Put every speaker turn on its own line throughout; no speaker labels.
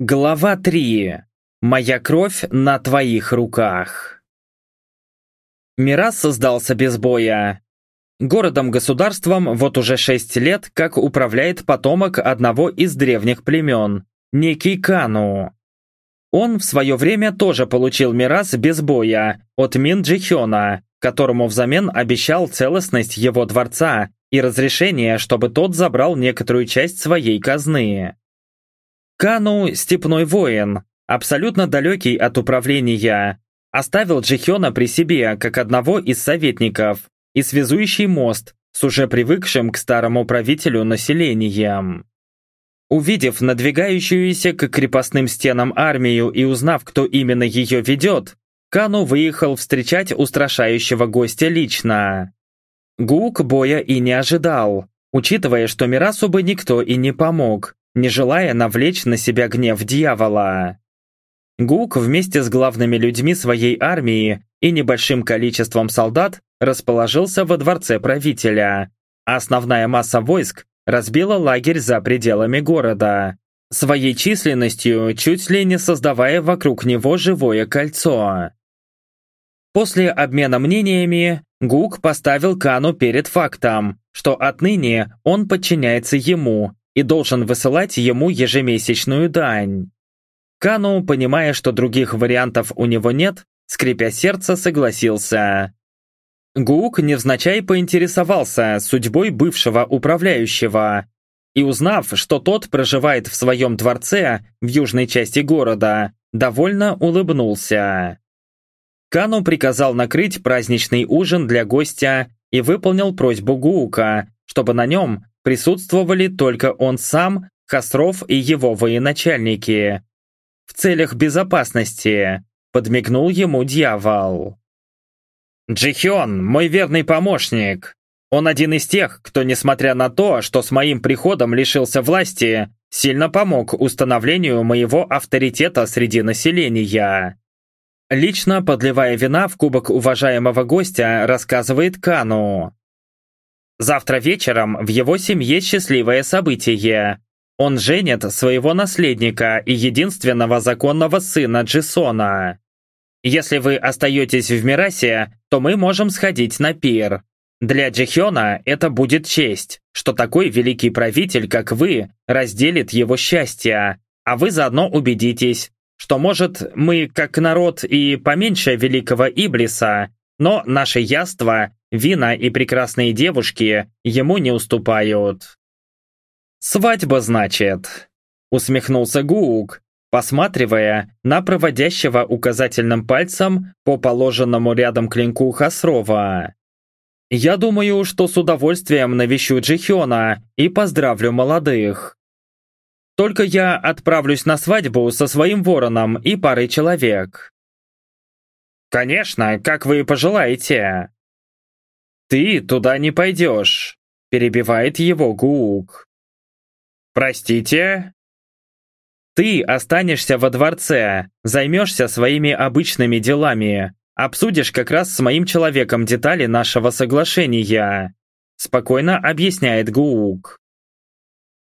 Глава 3. Моя кровь на твоих руках. Мирас создался без боя. Городом-государством вот уже шесть лет, как управляет потомок одного из древних племен, некий Кану. Он в свое время тоже получил Мирас без боя от Мин Джихёна, которому взамен обещал целостность его дворца и разрешение, чтобы тот забрал некоторую часть своей казны. Кану – степной воин, абсолютно далекий от управления, оставил Джихёна при себе как одного из советников и связующий мост с уже привыкшим к старому правителю населением. Увидев надвигающуюся к крепостным стенам армию и узнав, кто именно ее ведет, Кану выехал встречать устрашающего гостя лично. Гук боя и не ожидал, учитывая, что Мирасу бы никто и не помог, не желая навлечь на себя гнев дьявола. Гук вместе с главными людьми своей армии и небольшим количеством солдат расположился во дворце правителя, а основная масса войск разбила лагерь за пределами города, своей численностью чуть ли не создавая вокруг него живое кольцо. После обмена мнениями Гук поставил Кану перед фактом, что отныне он подчиняется ему и должен высылать ему ежемесячную дань. Кану, понимая, что других вариантов у него нет, скрипя сердце, согласился. Гук невзначай поинтересовался судьбой бывшего управляющего и, узнав, что тот проживает в своем дворце в южной части города, довольно улыбнулся. Кану приказал накрыть праздничный ужин для гостя и выполнил просьбу Гуука, чтобы на нем присутствовали только он сам, Хасров и его военачальники. В целях безопасности, подмигнул ему дьявол. Джихион, мой верный помощник. Он один из тех, кто, несмотря на то, что с моим приходом лишился власти, сильно помог установлению моего авторитета среди населения. Лично подливая вина в кубок уважаемого гостя, рассказывает Кану. Завтра вечером в его семье счастливое событие. Он женит своего наследника и единственного законного сына Джисона. Если вы остаетесь в Мирасе, то мы можем сходить на пир. Для Джихёна это будет честь, что такой великий правитель, как вы, разделит его счастье, а вы заодно убедитесь, что, может, мы, как народ, и поменьше великого Иблиса, но наше яство, вина и прекрасные девушки ему не уступают. «Свадьба, значит?» — усмехнулся Гуук, посматривая на проводящего указательным пальцем по положенному рядом клинку Хасрова. «Я думаю, что с удовольствием навещу Джихёна и поздравлю молодых. Только я отправлюсь на свадьбу со своим вороном и парой человек». «Конечно, как вы пожелаете». «Ты туда не пойдешь», – перебивает его Гуук. «Простите?» «Ты останешься во дворце, займешься своими обычными делами, обсудишь как раз с моим человеком детали нашего соглашения», спокойно объясняет Гуук.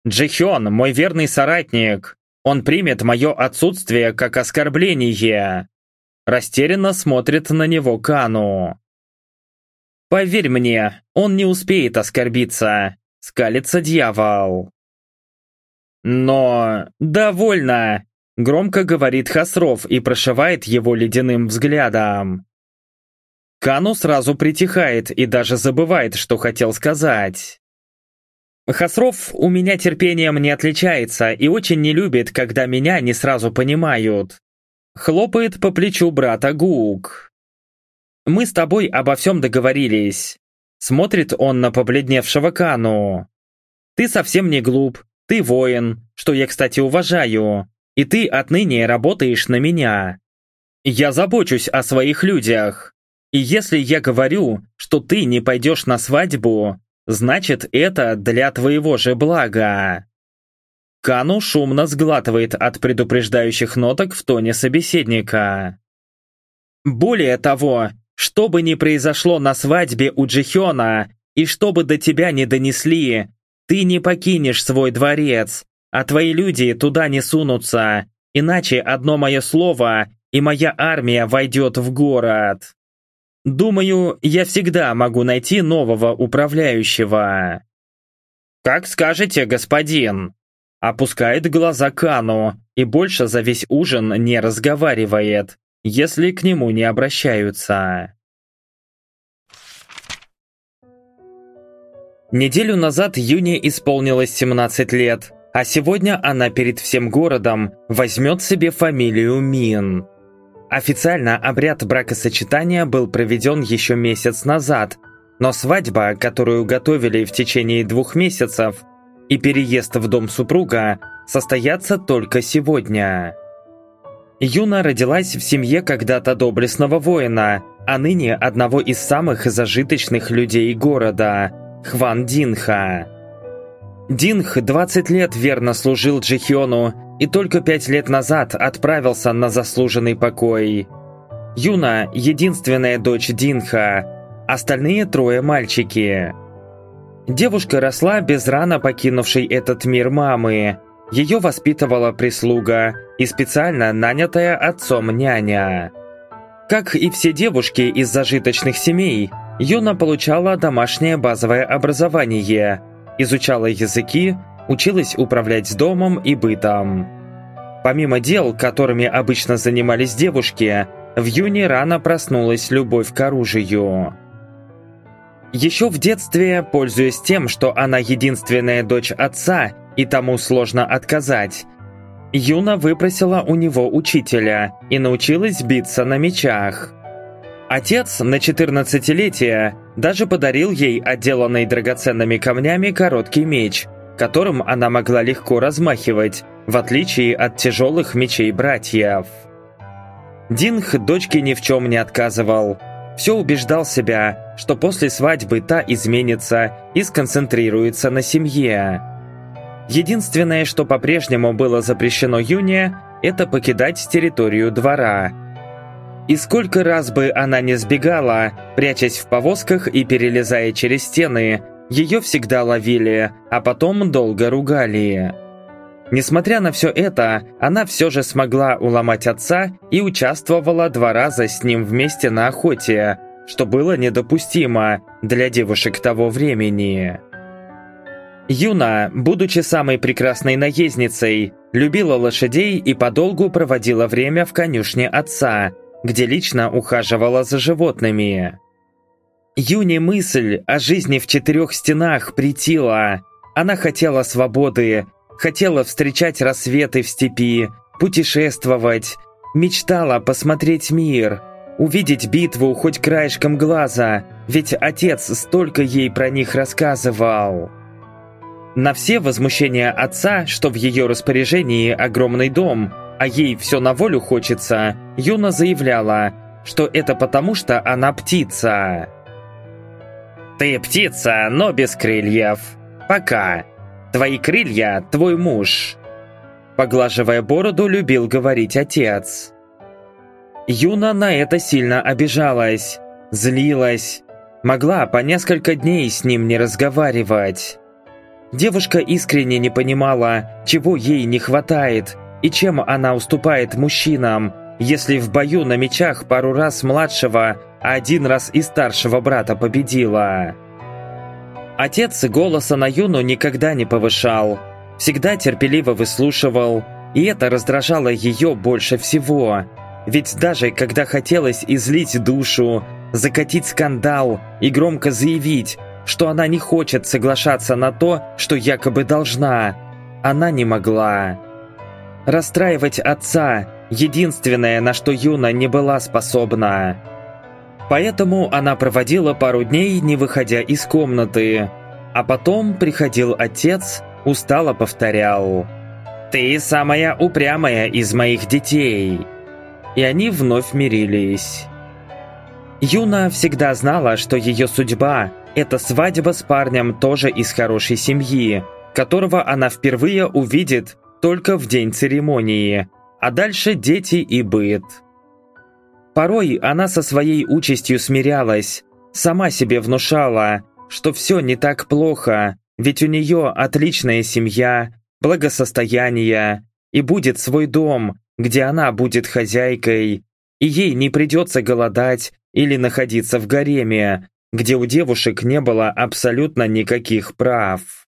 Джихён, мой верный соратник. Он примет мое отсутствие как оскорбление. Растерянно смотрит на него Кану. Поверь мне, он не успеет оскорбиться. Скалится дьявол. Но... довольно! Громко говорит Хасров и прошивает его ледяным взглядом. Кану сразу притихает и даже забывает, что хотел сказать. Хасров у меня терпением не отличается и очень не любит, когда меня не сразу понимают. Хлопает по плечу брата Гук. Мы с тобой обо всем договорились. Смотрит он на побледневшего Кану. Ты совсем не глуп, ты воин, что я, кстати, уважаю, и ты отныне работаешь на меня. Я забочусь о своих людях. И если я говорю, что ты не пойдешь на свадьбу, Значит, это для твоего же блага. Кану шумно сглатывает от предупреждающих ноток в тоне собеседника. Более того, что бы ни произошло на свадьбе у Джихёна, и что бы до тебя не донесли, ты не покинешь свой дворец, а твои люди туда не сунутся, Иначе одно мое слово, и моя армия войдет в город. Думаю, я всегда могу найти нового управляющего. Как скажете, господин. Опускает глаза Кану и больше за весь ужин не разговаривает, если к нему не обращаются. Неделю назад Юне исполнилось 17 лет, а сегодня она перед всем городом возьмет себе фамилию Мин. Официально обряд бракосочетания был проведен еще месяц назад, но свадьба, которую готовили в течение двух месяцев, и переезд в дом супруга состоятся только сегодня. Юна родилась в семье когда-то доблестного воина, а ныне одного из самых зажиточных людей города – Хван Динха. Динх 20 лет верно служил Джихиону и только пять лет назад отправился на заслуженный покой. Юна – единственная дочь Динха, остальные трое мальчики. Девушка росла без рано покинувшей этот мир мамы. Ее воспитывала прислуга и специально нанятая отцом няня. Как и все девушки из зажиточных семей, Юна получала домашнее базовое образование – изучала языки, училась управлять домом и бытом. Помимо дел, которыми обычно занимались девушки, в Юне рано проснулась любовь к оружию. Еще в детстве, пользуясь тем, что она единственная дочь отца и тому сложно отказать, Юна выпросила у него учителя и научилась биться на мечах. Отец на 14-летие даже подарил ей отделанный драгоценными камнями короткий меч, которым она могла легко размахивать, в отличие от тяжелых мечей братьев. Динх дочке ни в чем не отказывал. Все убеждал себя, что после свадьбы та изменится и сконцентрируется на семье. Единственное, что по-прежнему было запрещено Юне, это покидать территорию двора – и сколько раз бы она не сбегала, прячась в повозках и перелезая через стены, ее всегда ловили, а потом долго ругали. Несмотря на все это, она все же смогла уломать отца и участвовала два раза с ним вместе на охоте, что было недопустимо для девушек того времени. Юна, будучи самой прекрасной наездницей, любила лошадей и подолгу проводила время в конюшне отца, где лично ухаживала за животными. Юне мысль о жизни в четырех стенах притила. Она хотела свободы, хотела встречать рассветы в степи, путешествовать, мечтала посмотреть мир, увидеть битву хоть краешком глаза, ведь отец столько ей про них рассказывал. На все возмущения отца, что в ее распоряжении огромный дом – а ей все на волю хочется, Юна заявляла, что это потому, что она птица. «Ты птица, но без крыльев. Пока. Твои крылья – твой муж». Поглаживая бороду, любил говорить отец. Юна на это сильно обижалась, злилась, могла по несколько дней с ним не разговаривать. Девушка искренне не понимала, чего ей не хватает, и чем она уступает мужчинам, если в бою на мечах пару раз младшего, а один раз и старшего брата победила? Отец голоса на Юну никогда не повышал, всегда терпеливо выслушивал, и это раздражало ее больше всего. Ведь даже когда хотелось излить душу, закатить скандал и громко заявить, что она не хочет соглашаться на то, что якобы должна, она не могла. Расстраивать отца – единственное, на что Юна не была способна. Поэтому она проводила пару дней, не выходя из комнаты. А потом приходил отец, устало повторял «Ты самая упрямая из моих детей!» И они вновь мирились. Юна всегда знала, что ее судьба – это свадьба с парнем тоже из хорошей семьи, которого она впервые увидит только в день церемонии, а дальше дети и быт. Порой она со своей участью смирялась, сама себе внушала, что все не так плохо, ведь у нее отличная семья, благосостояние, и будет свой дом, где она будет хозяйкой, и ей не придется голодать или находиться в гареме, где у девушек не было абсолютно никаких прав.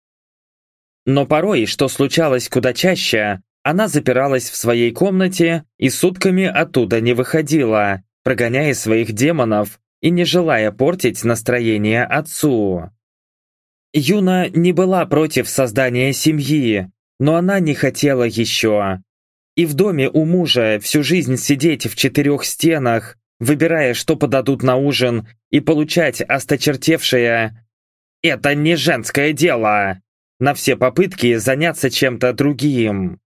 Но порой, что случалось куда чаще, она запиралась в своей комнате и сутками оттуда не выходила, прогоняя своих демонов и не желая портить настроение отцу. Юна не была против создания семьи, но она не хотела еще. И в доме у мужа всю жизнь сидеть в четырех стенах, выбирая, что подадут на ужин, и получать осточертевшее «это не женское дело» на все попытки заняться чем-то другим.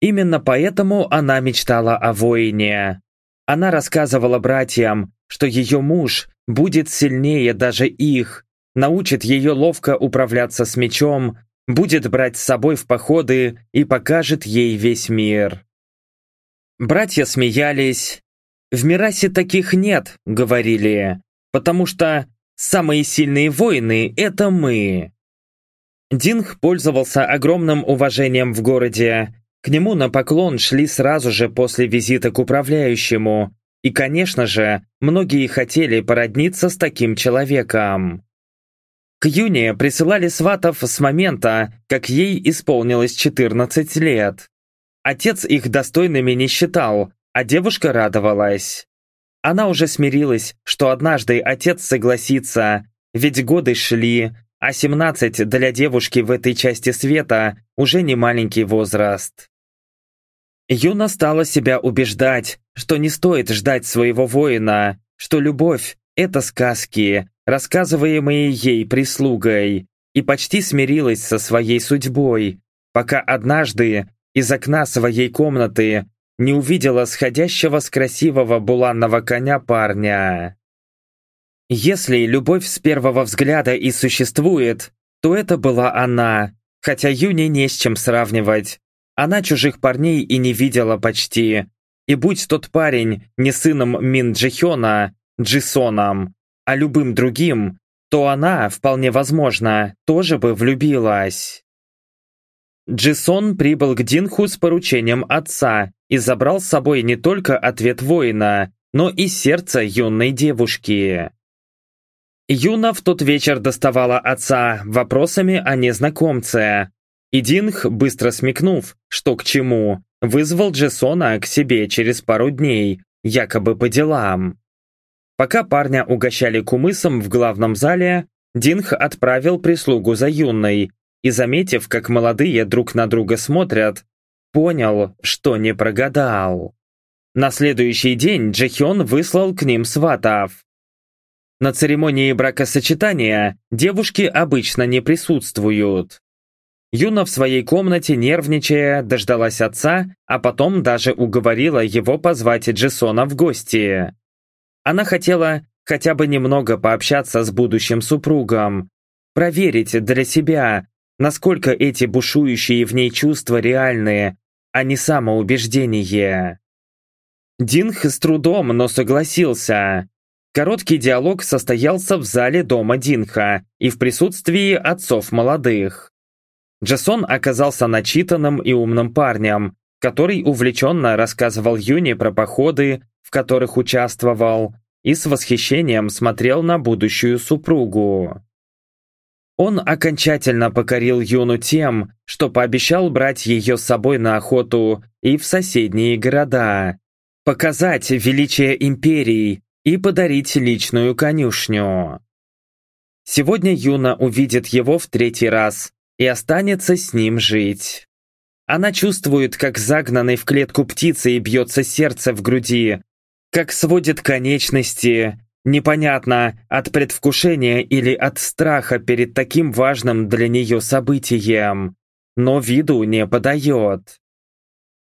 Именно поэтому она мечтала о воине. Она рассказывала братьям, что ее муж будет сильнее даже их, научит ее ловко управляться с мечом, будет брать с собой в походы и покажет ей весь мир. Братья смеялись. «В Мирасе таких нет», — говорили, «потому что самые сильные воины — это мы». Динг пользовался огромным уважением в городе. К нему на поклон шли сразу же после визита к управляющему. И, конечно же, многие хотели породниться с таким человеком. К Юне присылали сватов с момента, как ей исполнилось 14 лет. Отец их достойными не считал, а девушка радовалась. Она уже смирилась, что однажды отец согласится, ведь годы шли, а 17 для девушки в этой части света уже не маленький возраст. Юна стала себя убеждать, что не стоит ждать своего воина, что любовь – это сказки, рассказываемые ей прислугой, и почти смирилась со своей судьбой, пока однажды из окна своей комнаты не увидела сходящего с красивого буланного коня парня. Если любовь с первого взгляда и существует, то это была она, хотя Юне не с чем сравнивать. Она чужих парней и не видела почти. И будь тот парень не сыном Мин Джихёна, Джисоном, а любым другим, то она, вполне возможно, тоже бы влюбилась. Джисон прибыл к Динху с поручением отца и забрал с собой не только ответ воина, но и сердце юной девушки. Юна в тот вечер доставала отца вопросами о незнакомце, и Динх, быстро смекнув, что к чему, вызвал Джессона к себе через пару дней, якобы по делам. Пока парня угощали кумысом в главном зале, Динх отправил прислугу за юной и, заметив, как молодые друг на друга смотрят, понял, что не прогадал. На следующий день Джихён выслал к ним сватов. На церемонии бракосочетания девушки обычно не присутствуют. Юна в своей комнате, нервничая, дождалась отца, а потом даже уговорила его позвать Джессона в гости. Она хотела хотя бы немного пообщаться с будущим супругом, проверить для себя, насколько эти бушующие в ней чувства реальные, а не самоубеждение. Динх с трудом, но согласился. Короткий диалог состоялся в зале дома Динха и в присутствии отцов молодых. Джасон оказался начитанным и умным парнем, который увлеченно рассказывал Юне про походы, в которых участвовал, и с восхищением смотрел на будущую супругу. Он окончательно покорил Юну тем, что пообещал брать ее с собой на охоту и в соседние города, показать величие империи и подарить личную конюшню. Сегодня Юна увидит его в третий раз и останется с ним жить. Она чувствует, как загнанный в клетку птицы бьется сердце в груди, как сводит конечности, непонятно, от предвкушения или от страха перед таким важным для нее событием, но виду не подает.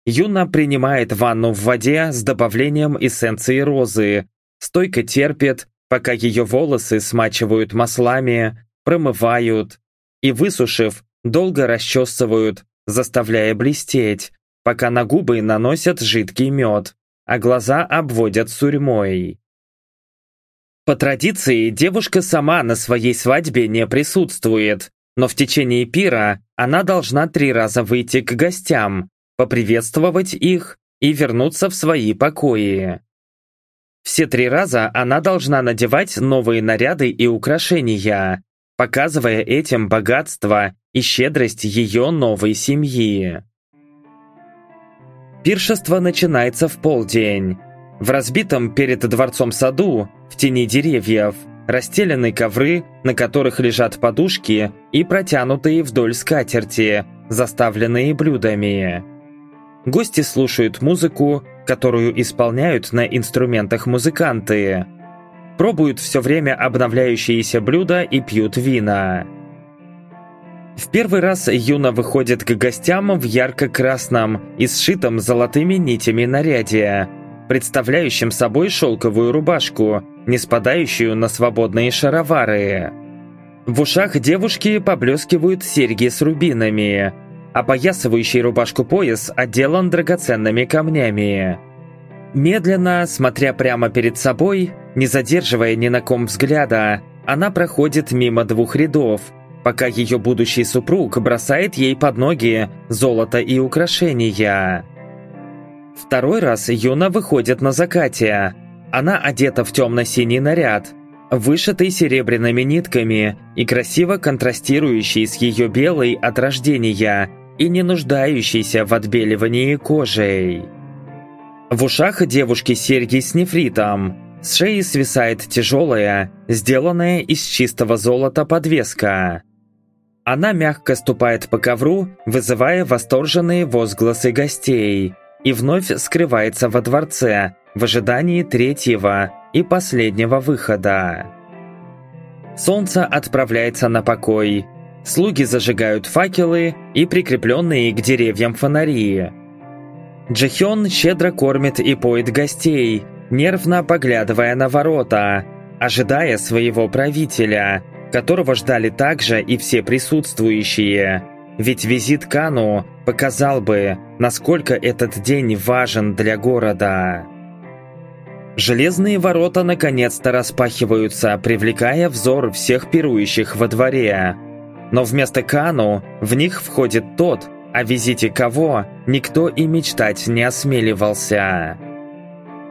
Юна принимает ванну в воде с добавлением эссенции розы, стойко терпит, пока ее волосы смачивают маслами, промывают и, высушив, долго расчесывают, заставляя блестеть, пока на губы наносят жидкий мед, а глаза обводят сурьмой. По традиции, девушка сама на своей свадьбе не присутствует, но в течение пира она должна три раза выйти к гостям, поприветствовать их и вернуться в свои покои. Все три раза она должна надевать новые наряды и украшения, показывая этим богатство и щедрость ее новой семьи. Пиршество начинается в полдень. В разбитом перед дворцом саду, в тени деревьев, расстелены ковры, на которых лежат подушки и протянутые вдоль скатерти, заставленные блюдами. Гости слушают музыку, которую исполняют на инструментах музыканты. Пробуют все время обновляющиеся блюда и пьют вина. В первый раз Юна выходит к гостям в ярко-красном и сшитом золотыми нитями наряде, представляющем собой шелковую рубашку, не спадающую на свободные шаровары. В ушах девушки поблескивают серьги с рубинами, Опоясывающий рубашку пояс отделан драгоценными камнями. Медленно, смотря прямо перед собой, не задерживая ни на ком взгляда, она проходит мимо двух рядов, пока ее будущий супруг бросает ей под ноги золото и украшения. Второй раз Юна выходит на закате. Она одета в темно-синий наряд, вышитый серебряными нитками и красиво контрастирующий с ее белой от рождения и не нуждающийся в отбеливании кожей. В ушах девушки серьги с нефритом, с шеи свисает тяжелая, сделанная из чистого золота подвеска. Она мягко ступает по ковру, вызывая восторженные возгласы гостей, и вновь скрывается во дворце, в ожидании третьего и последнего выхода. Солнце отправляется на покой, Слуги зажигают факелы и прикрепленные к деревьям фонари. Джихён щедро кормит и поет гостей, нервно поглядывая на ворота, ожидая своего правителя, которого ждали также и все присутствующие. Ведь визит Кану показал бы, насколько этот день важен для города. Железные ворота наконец-то распахиваются, привлекая взор всех пирующих во дворе. Но вместо Кану в них входит тот, о визите кого никто и мечтать не осмеливался.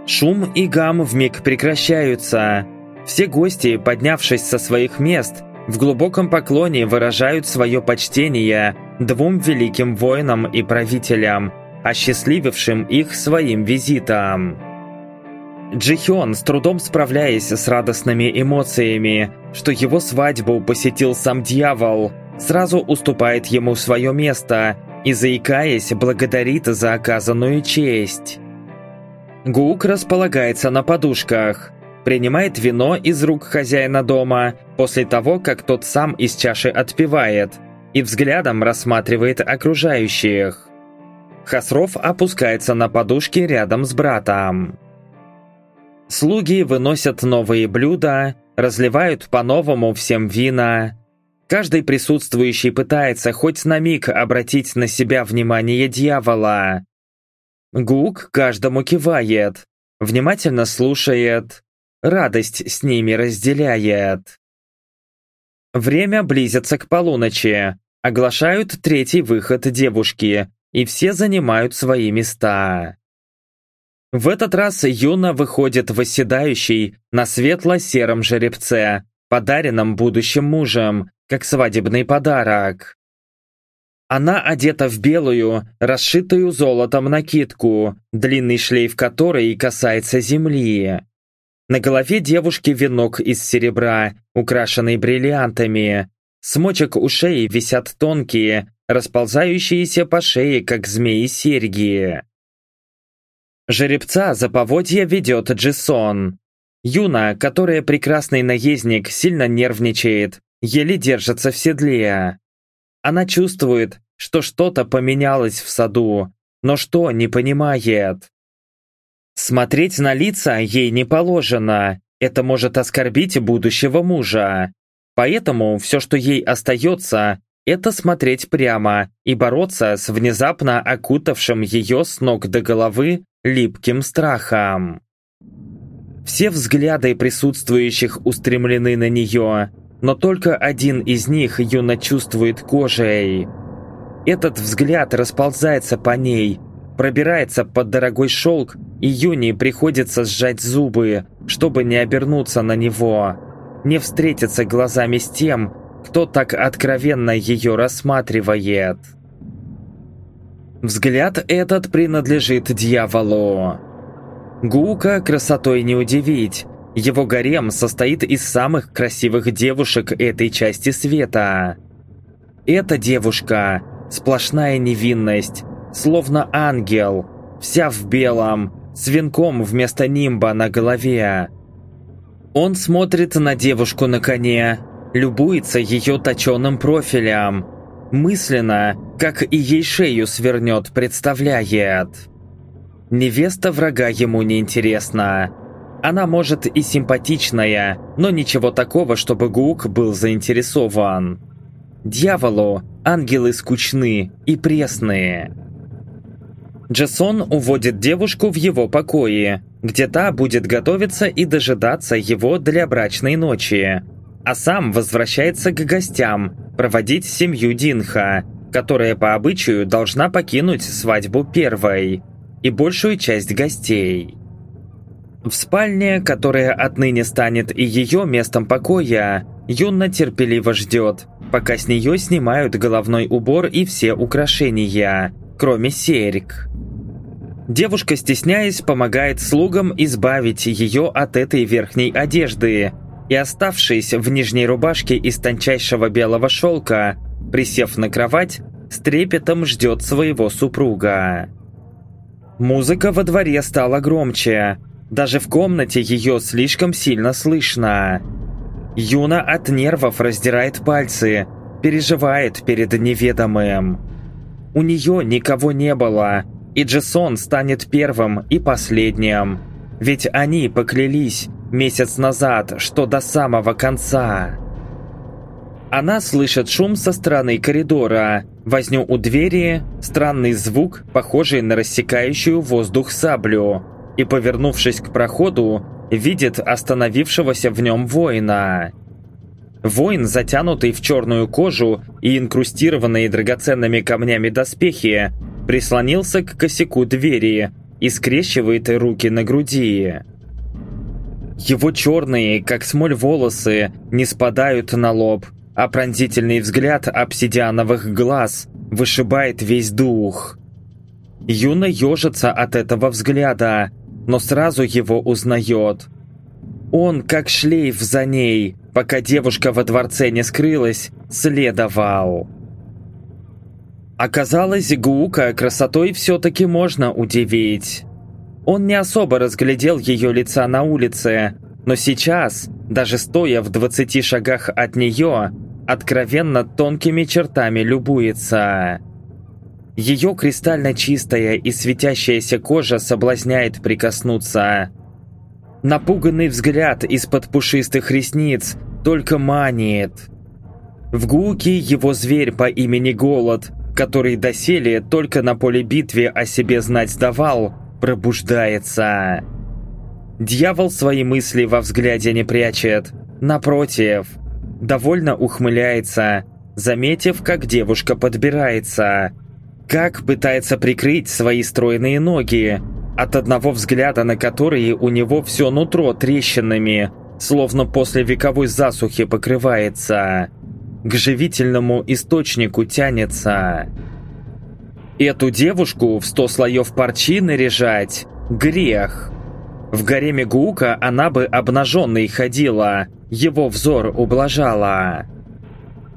Шум и гам вмиг прекращаются. Все гости, поднявшись со своих мест, в глубоком поклоне выражают свое почтение двум великим воинам и правителям, осчастливившим их своим визитом. Джихён, с трудом справляясь с радостными эмоциями, что его свадьбу посетил сам дьявол, сразу уступает ему свое место и, заикаясь, благодарит за оказанную честь. Гук располагается на подушках, принимает вино из рук хозяина дома после того, как тот сам из чаши отпивает, и взглядом рассматривает окружающих. Хасров опускается на подушки рядом с братом. Слуги выносят новые блюда, разливают по-новому всем вина. Каждый присутствующий пытается хоть на миг обратить на себя внимание дьявола. Гук каждому кивает, внимательно слушает, радость с ними разделяет. Время близится к полуночи, оглашают третий выход девушки, и все занимают свои места. В этот раз Юна выходит восседающий на светло-сером жеребце, подаренном будущим мужем, как свадебный подарок. Она одета в белую, расшитую золотом накидку, длинный шлейф которой касается земли. На голове девушки венок из серебра, украшенный бриллиантами. С мочек ушей висят тонкие, расползающиеся по шее, как змеи серьги. Жеребца за поводья ведет Джисон. Юна, которая прекрасный наездник, сильно нервничает, еле держится в седле. Она чувствует, что что-то поменялось в саду, но что не понимает. Смотреть на лица ей не положено, это может оскорбить будущего мужа. Поэтому все, что ей остается, это смотреть прямо и бороться с внезапно окутавшим ее с ног до головы липким страхом. Все взгляды присутствующих устремлены на нее, но только один из них Юна чувствует кожей. Этот взгляд расползается по ней, пробирается под дорогой шелк, и Юни приходится сжать зубы, чтобы не обернуться на него, не встретиться глазами с тем, кто так откровенно ее рассматривает. Взгляд этот принадлежит дьяволу. Гука красотой не удивить. Его гарем состоит из самых красивых девушек этой части света. Эта девушка – сплошная невинность, словно ангел, вся в белом, с венком вместо нимба на голове. Он смотрит на девушку на коне, любуется ее точеным профилем, мысленно, как и ей шею свернет, представляет. Невеста врага ему не интересна. Она может и симпатичная, но ничего такого, чтобы Гук был заинтересован. Дьяволу ангелы скучны и пресные. Джессон уводит девушку в его покои, где та будет готовиться и дожидаться его для брачной ночи. А сам возвращается к гостям, проводить семью Динха, которая по обычаю должна покинуть свадьбу первой, и большую часть гостей. В спальне, которая отныне станет и ее местом покоя, Юнна терпеливо ждет, пока с нее снимают головной убор и все украшения, кроме серьг. Девушка, стесняясь, помогает слугам избавить ее от этой верхней одежды и, оставшись в нижней рубашке из тончайшего белого шелка, присев на кровать, с трепетом ждет своего супруга. Музыка во дворе стала громче, даже в комнате ее слишком сильно слышно. Юна от нервов раздирает пальцы, переживает перед неведомым. У нее никого не было, и Джессон станет первым и последним. Ведь они поклялись месяц назад, что до самого конца. Она слышит шум со стороны коридора, возню у двери, странный звук, похожий на рассекающую воздух саблю, и, повернувшись к проходу, видит остановившегося в нем воина. Воин, затянутый в черную кожу и инкрустированные драгоценными камнями доспехи, прислонился к косяку двери и скрещивает руки на груди. Его черные, как смоль волосы, не спадают на лоб, а пронзительный взгляд обсидиановых глаз вышибает весь дух. Юна ежится от этого взгляда, но сразу его узнает. Он, как шлейф за ней, пока девушка во дворце не скрылась, следовал. Оказалось, Гука красотой все-таки можно удивить. Он не особо разглядел ее лица на улице, но сейчас, даже стоя в 20 шагах от нее, откровенно тонкими чертами любуется. Ее кристально чистая и светящаяся кожа соблазняет прикоснуться. Напуганный взгляд из-под пушистых ресниц только манит. В Гуке его зверь по имени Голод – который доселе только на поле битвы о себе знать давал, пробуждается. Дьявол свои мысли во взгляде не прячет. Напротив, довольно ухмыляется, заметив, как девушка подбирается. Как пытается прикрыть свои стройные ноги, от одного взгляда на которые у него все нутро трещинами, словно после вековой засухи покрывается к живительному источнику тянется. Эту девушку в сто слоев парчи наряжать – грех. В гареме Гука она бы обнаженной ходила, его взор ублажала.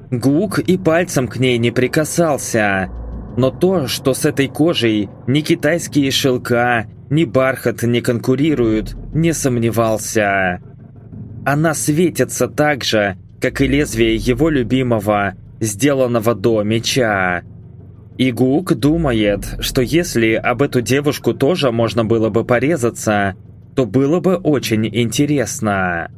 Гук и пальцем к ней не прикасался, но то, что с этой кожей ни китайские шелка, ни бархат не конкурируют, не сомневался. Она светится так же, как и лезвие его любимого, сделанного до меча. И Гук думает, что если об эту девушку тоже можно было бы порезаться, то было бы очень интересно.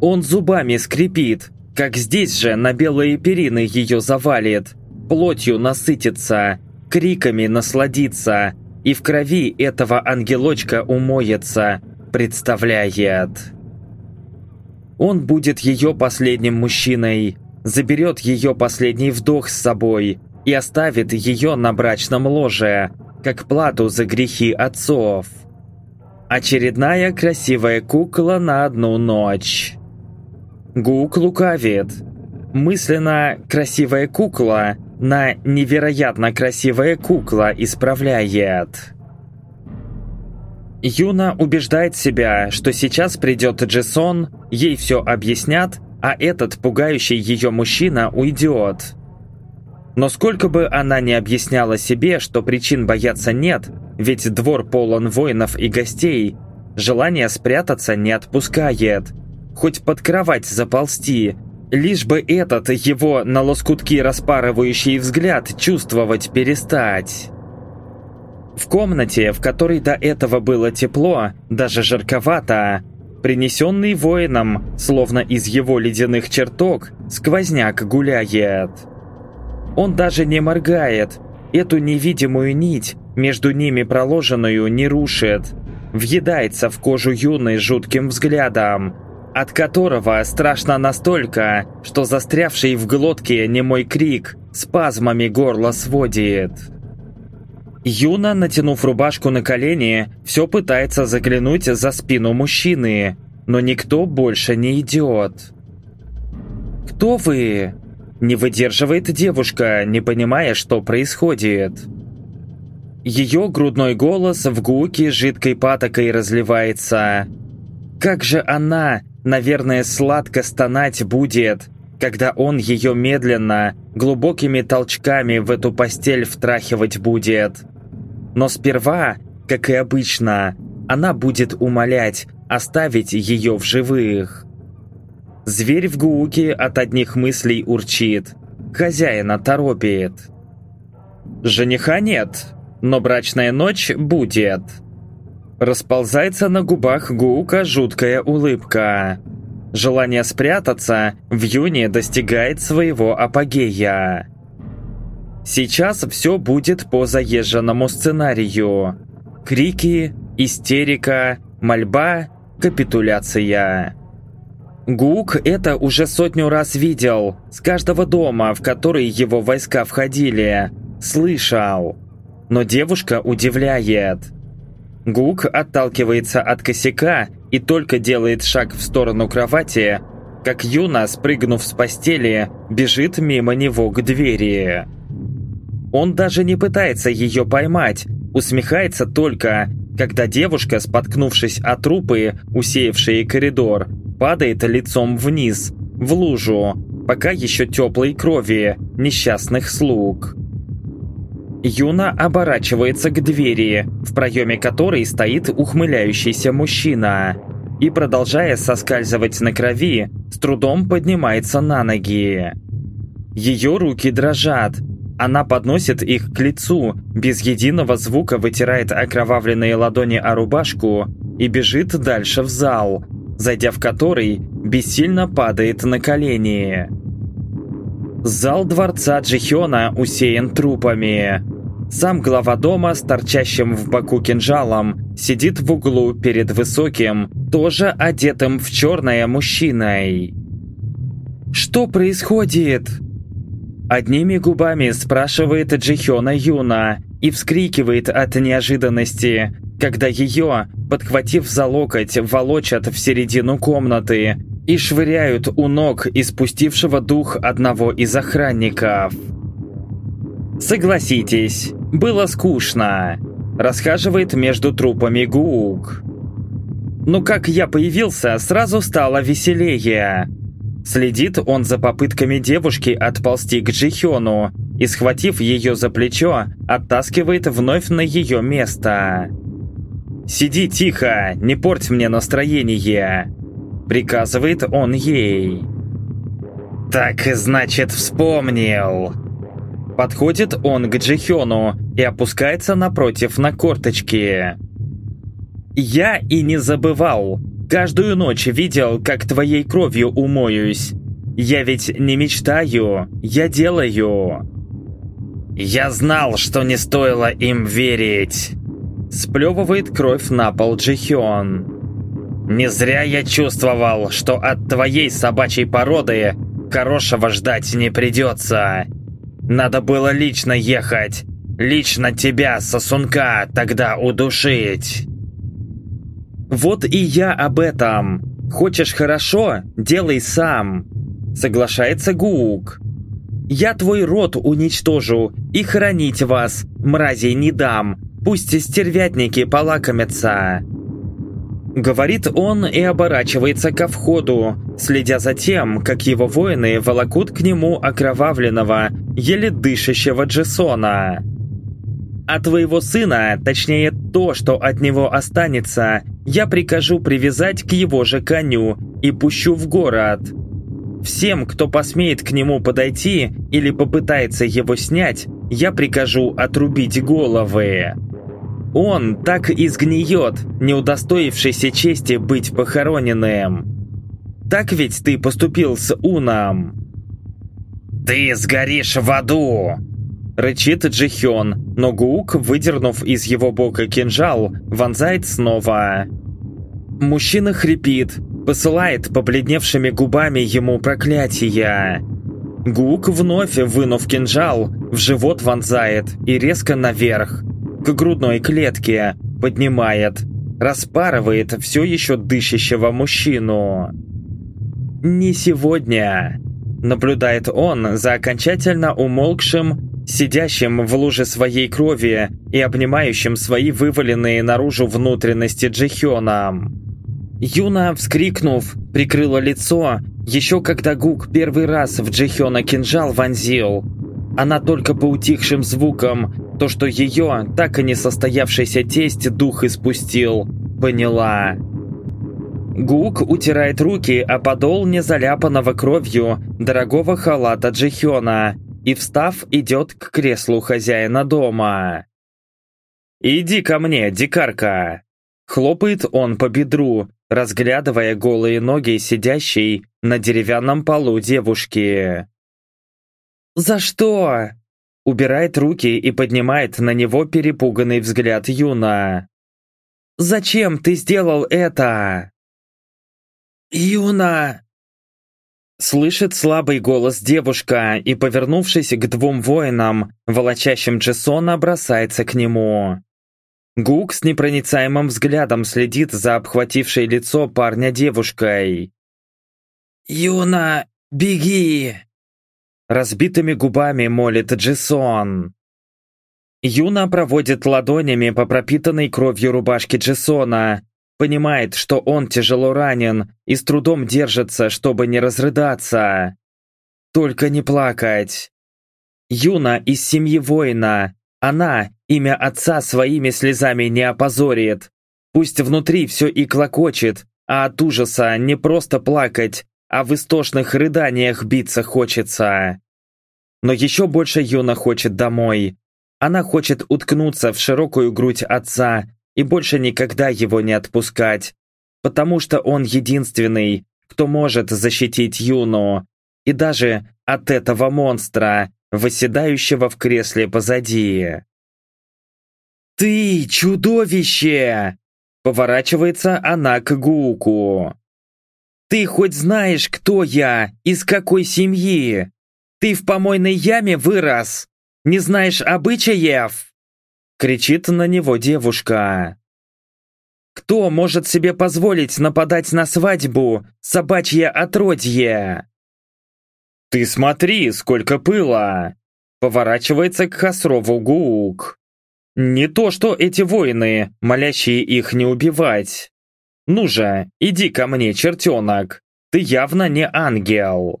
Он зубами скрипит, как здесь же на белые перины ее завалит, плотью насытится, криками насладится и в крови этого ангелочка умоется, представляет. Он будет ее последним мужчиной, заберет ее последний вдох с собой, и оставит ее на брачном ложе, как плату за грехи отцов. Очередная красивая кукла на одну ночь. Гук лукавит. Мысленно «красивая кукла» на «невероятно красивая кукла» исправляет. Юна убеждает себя, что сейчас придет Джессон, ей все объяснят, а этот пугающий ее мужчина уйдет. Но сколько бы она ни объясняла себе, что причин бояться нет, ведь двор полон воинов и гостей, желание спрятаться не отпускает. Хоть под кровать заползти, лишь бы этот его на лоскутки распарывающий взгляд чувствовать перестать. В комнате, в которой до этого было тепло, даже жарковато, принесенный воином, словно из его ледяных чертог, сквозняк гуляет. Он даже не моргает, эту невидимую нить, между ними проложенную, не рушит, въедается в кожу юной жутким взглядом, от которого страшно настолько, что застрявший в глотке немой крик спазмами горло сводит. Юна, натянув рубашку на колени, все пытается заглянуть за спину мужчины, но никто больше не идет. «Кто вы?» Не выдерживает девушка, не понимая, что происходит. Ее грудной голос в гуке жидкой патокой разливается. Как же она, наверное, сладко стонать будет, когда он ее медленно, глубокими толчками в эту постель втрахивать будет. Но сперва, как и обычно, она будет умолять оставить ее в живых. Зверь в гууке от одних мыслей урчит, хозяина торопит. Жениха нет, но брачная ночь будет. Расползается на губах Гуука жуткая улыбка. Желание спрятаться в июне достигает своего апогея. Сейчас все будет по заезженному сценарию. Крики, истерика, мольба, капитуляция. Гук это уже сотню раз видел, с каждого дома, в который его войска входили. Слышал. Но девушка удивляет. Гук отталкивается от косяка и только делает шаг в сторону кровати, как Юна, спрыгнув с постели, бежит мимо него к двери. Он даже не пытается ее поймать, усмехается только, когда девушка, споткнувшись о трупы, усеявшие коридор, падает лицом вниз, в лужу, пока еще теплой крови несчастных слуг. Юна оборачивается к двери, в проеме которой стоит ухмыляющийся мужчина, и, продолжая соскальзывать на крови, с трудом поднимается на ноги. Ее руки дрожат, она подносит их к лицу, без единого звука вытирает окровавленные ладони о рубашку и бежит дальше в зал, зайдя в который, бессильно падает на колени. Зал дворца Джихёна усеян трупами. Сам глава дома с торчащим в боку кинжалом сидит в углу перед высоким, тоже одетым в черное мужчиной. «Что происходит?» Одними губами спрашивает Джихёна Юна и вскрикивает от неожиданности, когда ее, подхватив за локоть, волочат в середину комнаты и швыряют у ног испустившего дух одного из охранников. Согласитесь, было скучно. Расхаживает между трупами Гук. Но как я появился, сразу стало веселее. Следит он за попытками девушки отползти к Джихёну и, схватив ее за плечо, оттаскивает вновь на ее место. «Сиди тихо, не порть мне настроение!» Приказывает он ей. «Так, значит, вспомнил!» Подходит он к Джихёну и опускается напротив на корточки. «Я и не забывал!» Каждую ночь видел, как твоей кровью умоюсь. Я ведь не мечтаю, я делаю. Я знал, что не стоило им верить. Сплевывает кровь на пол Джихион. Не зря я чувствовал, что от твоей собачьей породы хорошего ждать не придется. Надо было лично ехать. Лично тебя, сосунка, тогда удушить. Вот и я об этом. Хочешь хорошо? Делай сам. Соглашается Гук. Я твой род уничтожу и хранить вас, мразей, не дам. Пусть стервятники полакомятся. Говорит он и оборачивается ко входу, следя за тем, как его воины волокут к нему окровавленного, еле дышащего Джессона. А твоего сына, точнее то, что от него останется, я прикажу привязать к его же коню и пущу в город. Всем, кто посмеет к нему подойти или попытается его снять, я прикажу отрубить головы. Он так и сгниет, не удостоившийся чести быть похороненным. Так ведь ты поступил с Уном. «Ты сгоришь в аду!» Рычит Джихён, но Гук, выдернув из его бока кинжал, вонзает снова. Мужчина хрипит, посылает побледневшими губами ему проклятия. Гук, вновь вынув кинжал, в живот вонзает и резко наверх, к грудной клетке, поднимает, распарывает все еще дышащего мужчину. «Не сегодня», — наблюдает он за окончательно умолкшим, сидящим в луже своей крови и обнимающим свои вываленные наружу внутренности Джихёном. Юна, вскрикнув, прикрыла лицо, еще когда Гук первый раз в Джихёна кинжал вонзил. Она только по утихшим звукам то, что ее, так и не состоявшийся тесть, дух испустил, поняла. Гук утирает руки о подол незаляпанного кровью дорогого халата Джихёна и, встав, идет к креслу хозяина дома. «Иди ко мне, дикарка!» Хлопает он по бедру, разглядывая голые ноги сидящей на деревянном полу девушки. «За что?» Убирает руки и поднимает на него перепуганный взгляд Юна. «Зачем ты сделал это?» «Юна!» Слышит слабый голос девушка и, повернувшись к двум воинам, волочащим Джессона, бросается к нему. Гук с непроницаемым взглядом следит за обхватившей лицо парня девушкой. «Юна, беги!» Разбитыми губами молит Джессон. Юна проводит ладонями по пропитанной кровью рубашке Джессона, понимает, что он тяжело ранен и с трудом держится, чтобы не разрыдаться. Только не плакать. Юна из семьи воина. Она имя отца своими слезами не опозорит. Пусть внутри все и клокочет, а от ужаса не просто плакать, а в истошных рыданиях биться хочется. Но еще больше Юна хочет домой. Она хочет уткнуться в широкую грудь отца и больше никогда его не отпускать, потому что он единственный, кто может защитить Юну, и даже от этого монстра, восседающего в кресле позади. «Ты чудовище!» Поворачивается она к Гуку. Ты хоть знаешь, кто я, из какой семьи? Ты в помойной яме вырос? Не знаешь обычаев?» Кричит на него девушка. «Кто может себе позволить нападать на свадьбу, собачье отродье?» «Ты смотри, сколько пыла!» Поворачивается к Хасрову Гуук. «Не то, что эти воины, молящие их не убивать. «Ну же, иди ко мне, чертенок! Ты явно не ангел!»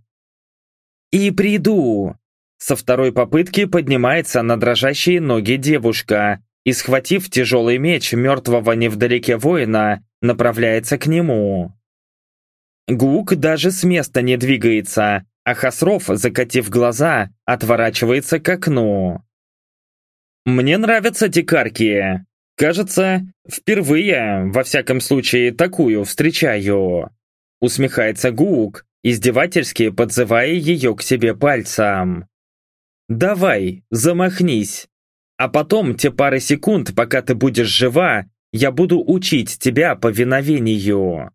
«И приду!» Со второй попытки поднимается на дрожащие ноги девушка и, схватив тяжелый меч мертвого невдалеке воина, направляется к нему. Гук даже с места не двигается, а Хасров, закатив глаза, отворачивается к окну. «Мне нравятся дикарки», Кажется, впервые, во всяком случае, такую встречаю. Усмехается Гук, издевательски подзывая ее к себе пальцем. Давай, замахнись. А потом те пары секунд, пока ты будешь жива, я буду учить тебя повиновению.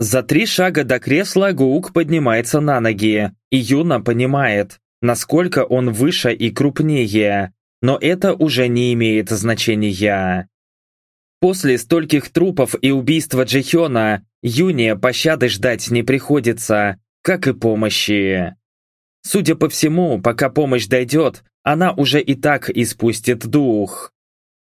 За три шага до кресла Гук поднимается на ноги, и Юна понимает, насколько он выше и крупнее, но это уже не имеет значения. После стольких трупов и убийства Джихёна Юне пощады ждать не приходится, как и помощи. Судя по всему, пока помощь дойдет, она уже и так испустит дух.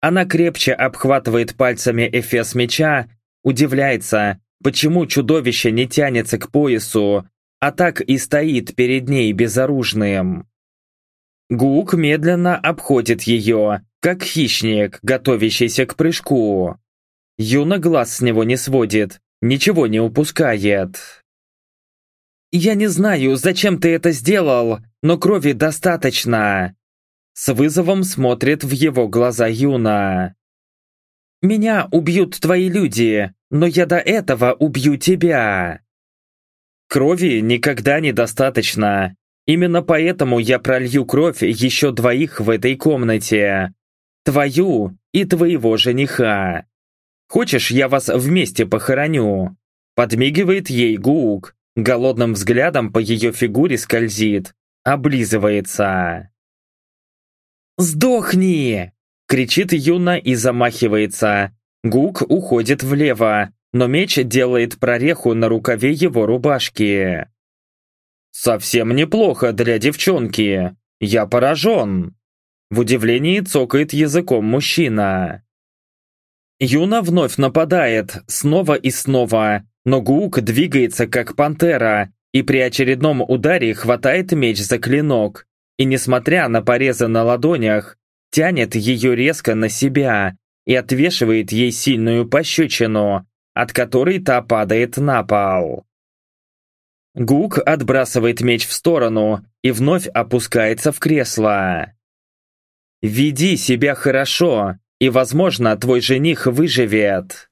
Она крепче обхватывает пальцами эфес меча, удивляется, почему чудовище не тянется к поясу, а так и стоит перед ней безоружным. Гук медленно обходит ее, как хищник, готовящийся к прыжку. Юна глаз с него не сводит, ничего не упускает. «Я не знаю, зачем ты это сделал, но крови достаточно!» С вызовом смотрит в его глаза Юна. «Меня убьют твои люди, но я до этого убью тебя!» Крови никогда недостаточно. Именно поэтому я пролью кровь еще двоих в этой комнате. Твою и твоего жениха. Хочешь, я вас вместе похороню?» Подмигивает ей Гук, голодным взглядом по ее фигуре скользит, облизывается. «Сдохни!» — кричит Юна и замахивается. Гук уходит влево, но меч делает прореху на рукаве его рубашки. «Совсем неплохо для девчонки. Я поражен!» В удивлении цокает языком мужчина. Юна вновь нападает, снова и снова, но Гук двигается как пантера и при очередном ударе хватает меч за клинок и, несмотря на порезы на ладонях, тянет ее резко на себя и отвешивает ей сильную пощечину, от которой та падает на пол. Гук отбрасывает меч в сторону и вновь опускается в кресло. «Веди себя хорошо, и, возможно, твой жених выживет».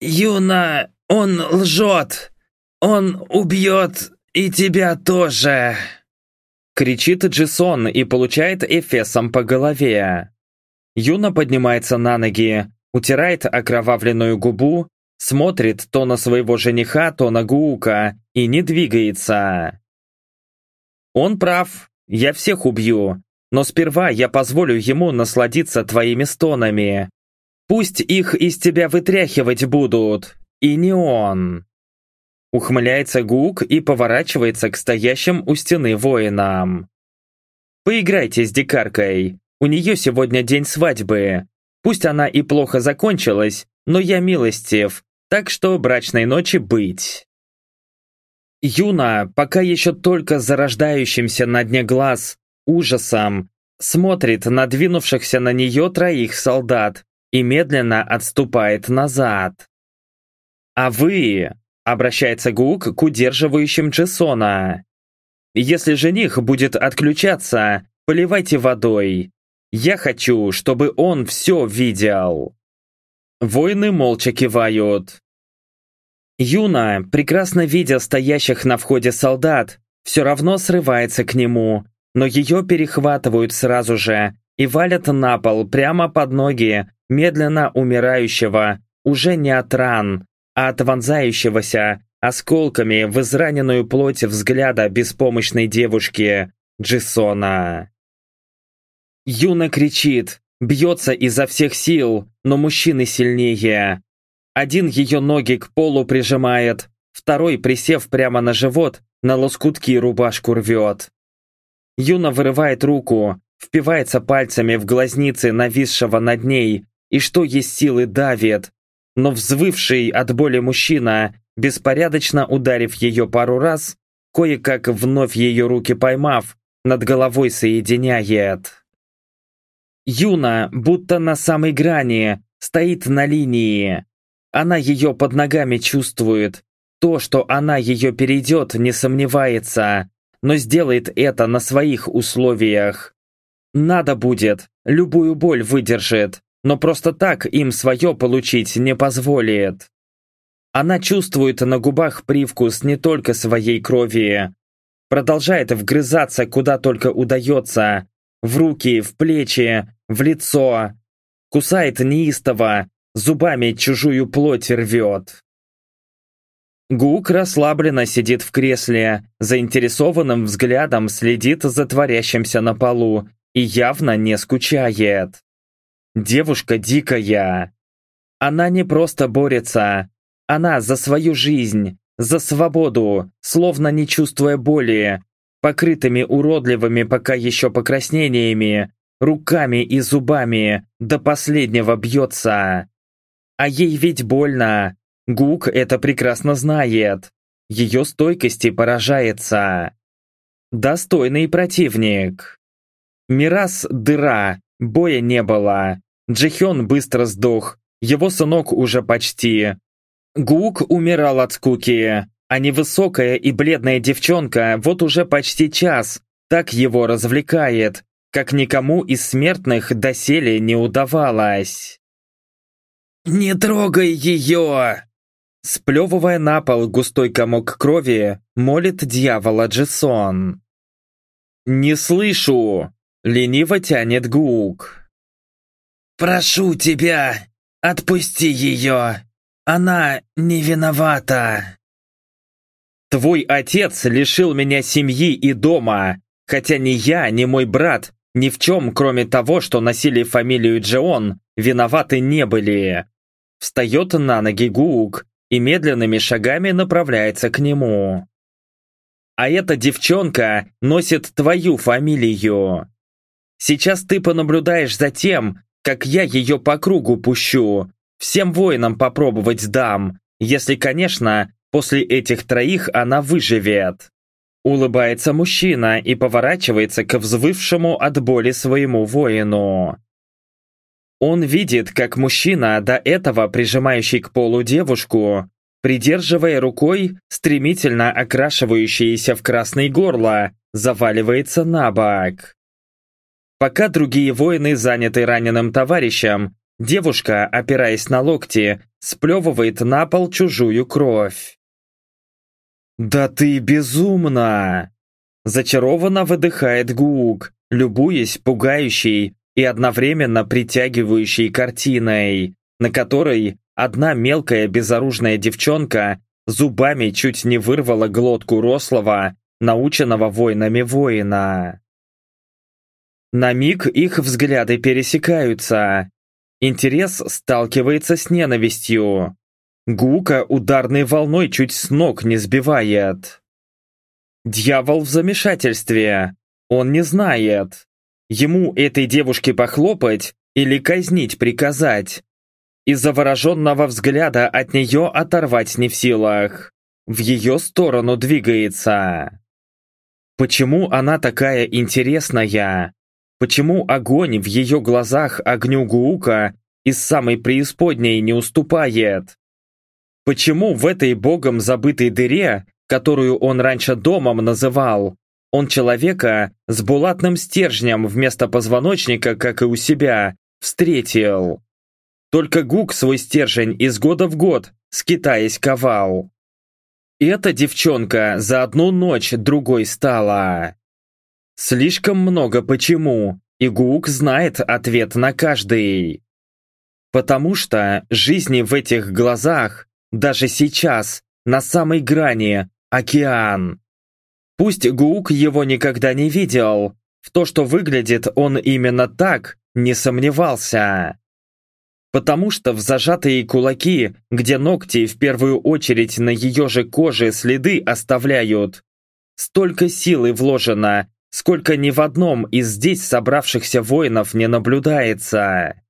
«Юна, он лжет! Он убьет и тебя тоже!» Кричит Джисон и получает эфесом по голове. Юна поднимается на ноги, утирает окровавленную губу, смотрит то на своего жениха, то на Гуука и не двигается. «Он прав, я всех убью, но сперва я позволю ему насладиться твоими стонами. Пусть их из тебя вытряхивать будут, и не он. Ухмыляется Гук и поворачивается к стоящим у стены воинам. Поиграйте с дикаркой, у нее сегодня день свадьбы. Пусть она и плохо закончилась, но я милостив, так что брачной ночи быть. Юна, пока еще только зарождающимся на дне глаз, ужасом, смотрит на двинувшихся на нее троих солдат и медленно отступает назад. «А вы...» — обращается Гук к удерживающим Джессона. «Если жених будет отключаться, поливайте водой. Я хочу, чтобы он все видел». Воины молча кивают. Юна, прекрасно видя стоящих на входе солдат, все равно срывается к нему, но ее перехватывают сразу же и валят на пол прямо под ноги медленно умирающего, уже не от ран, а от вонзающегося осколками в израненную плоть взгляда беспомощной девушки Джисона. Юна кричит, бьется изо всех сил, но мужчины сильнее. Один ее ноги к полу прижимает, второй, присев прямо на живот, на лоскутки рубашку рвет. Юна вырывает руку, впивается пальцами в глазницы нависшего над ней и что есть силы давит. Но взвывший от боли мужчина, беспорядочно ударив ее пару раз, кое-как вновь ее руки поймав, над головой соединяет. Юна, будто на самой грани, стоит на линии. Она ее под ногами чувствует. То, что она ее перейдет, не сомневается но сделает это на своих условиях. Надо будет, любую боль выдержит, но просто так им свое получить не позволит. Она чувствует на губах привкус не только своей крови. Продолжает вгрызаться куда только удается. В руки, в плечи, в лицо. Кусает неистово, зубами чужую плоть рвет. Гук расслабленно сидит в кресле, заинтересованным взглядом следит за творящимся на полу и явно не скучает. Девушка дикая. Она не просто борется, она за свою жизнь, за свободу, словно не чувствуя боли, покрытыми уродливыми пока еще покраснениями, руками и зубами, до последнего бьется. А ей ведь больно. Гук это прекрасно знает. Ее стойкости поражается. Достойный противник. Мирас – дыра, боя не было. Джихён быстро сдох, его сынок уже почти. Гук умирал от скуки, а невысокая и бледная девчонка вот уже почти час так его развлекает, как никому из смертных доселе не удавалось. «Не трогай ее!» Сплевывая на пол густой комок крови, молит дьявола Джессон. «Не слышу!» — лениво тянет Гук. «Прошу тебя, отпусти ее! Она не виновата!» «Твой отец лишил меня семьи и дома, хотя ни я, ни мой брат ни в чем, кроме того, что носили фамилию Джеон, виноваты не были. Встает на ноги Гук и медленными шагами направляется к нему. А эта девчонка носит твою фамилию. Сейчас ты понаблюдаешь за тем, как я ее по кругу пущу. Всем воинам попробовать дам, если, конечно, после этих троих она выживет. Улыбается мужчина и поворачивается к взвывшему от боли своему воину. Он видит, как мужчина, до этого прижимающий к полу девушку, придерживая рукой стремительно окрашивающееся в красный горло, заваливается на бок. Пока другие воины заняты раненым товарищем, девушка, опираясь на локти, сплевывает на пол чужую кровь. «Да ты безумна!» Зачарованно выдыхает Гук, любуясь пугающей и одновременно притягивающей картиной, на которой одна мелкая безоружная девчонка зубами чуть не вырвала глотку рослого, наученного войнами воина. На миг их взгляды пересекаются. Интерес сталкивается с ненавистью. Гука ударной волной чуть с ног не сбивает. Дьявол в замешательстве. Он не знает. Ему этой девушке похлопать или казнить приказать. Из завороженного взгляда от нее оторвать не в силах. В ее сторону двигается. Почему она такая интересная? Почему огонь в ее глазах огню Гуука из самой преисподней не уступает? Почему в этой богом забытой дыре, которую он раньше домом называл, он человека с булатным стержнем вместо позвоночника, как и у себя, встретил? Только Гук свой стержень из года в год, скитаясь ковал. Эта девчонка за одну ночь другой стала. Слишком много почему, и Гук знает ответ на каждый. Потому что жизни в этих глазах даже сейчас, на самой грани, океан. Пусть Гук его никогда не видел, в то, что выглядит он именно так, не сомневался. Потому что в зажатые кулаки, где ногти в первую очередь на ее же коже следы оставляют, столько силы вложено, сколько ни в одном из здесь собравшихся воинов не наблюдается.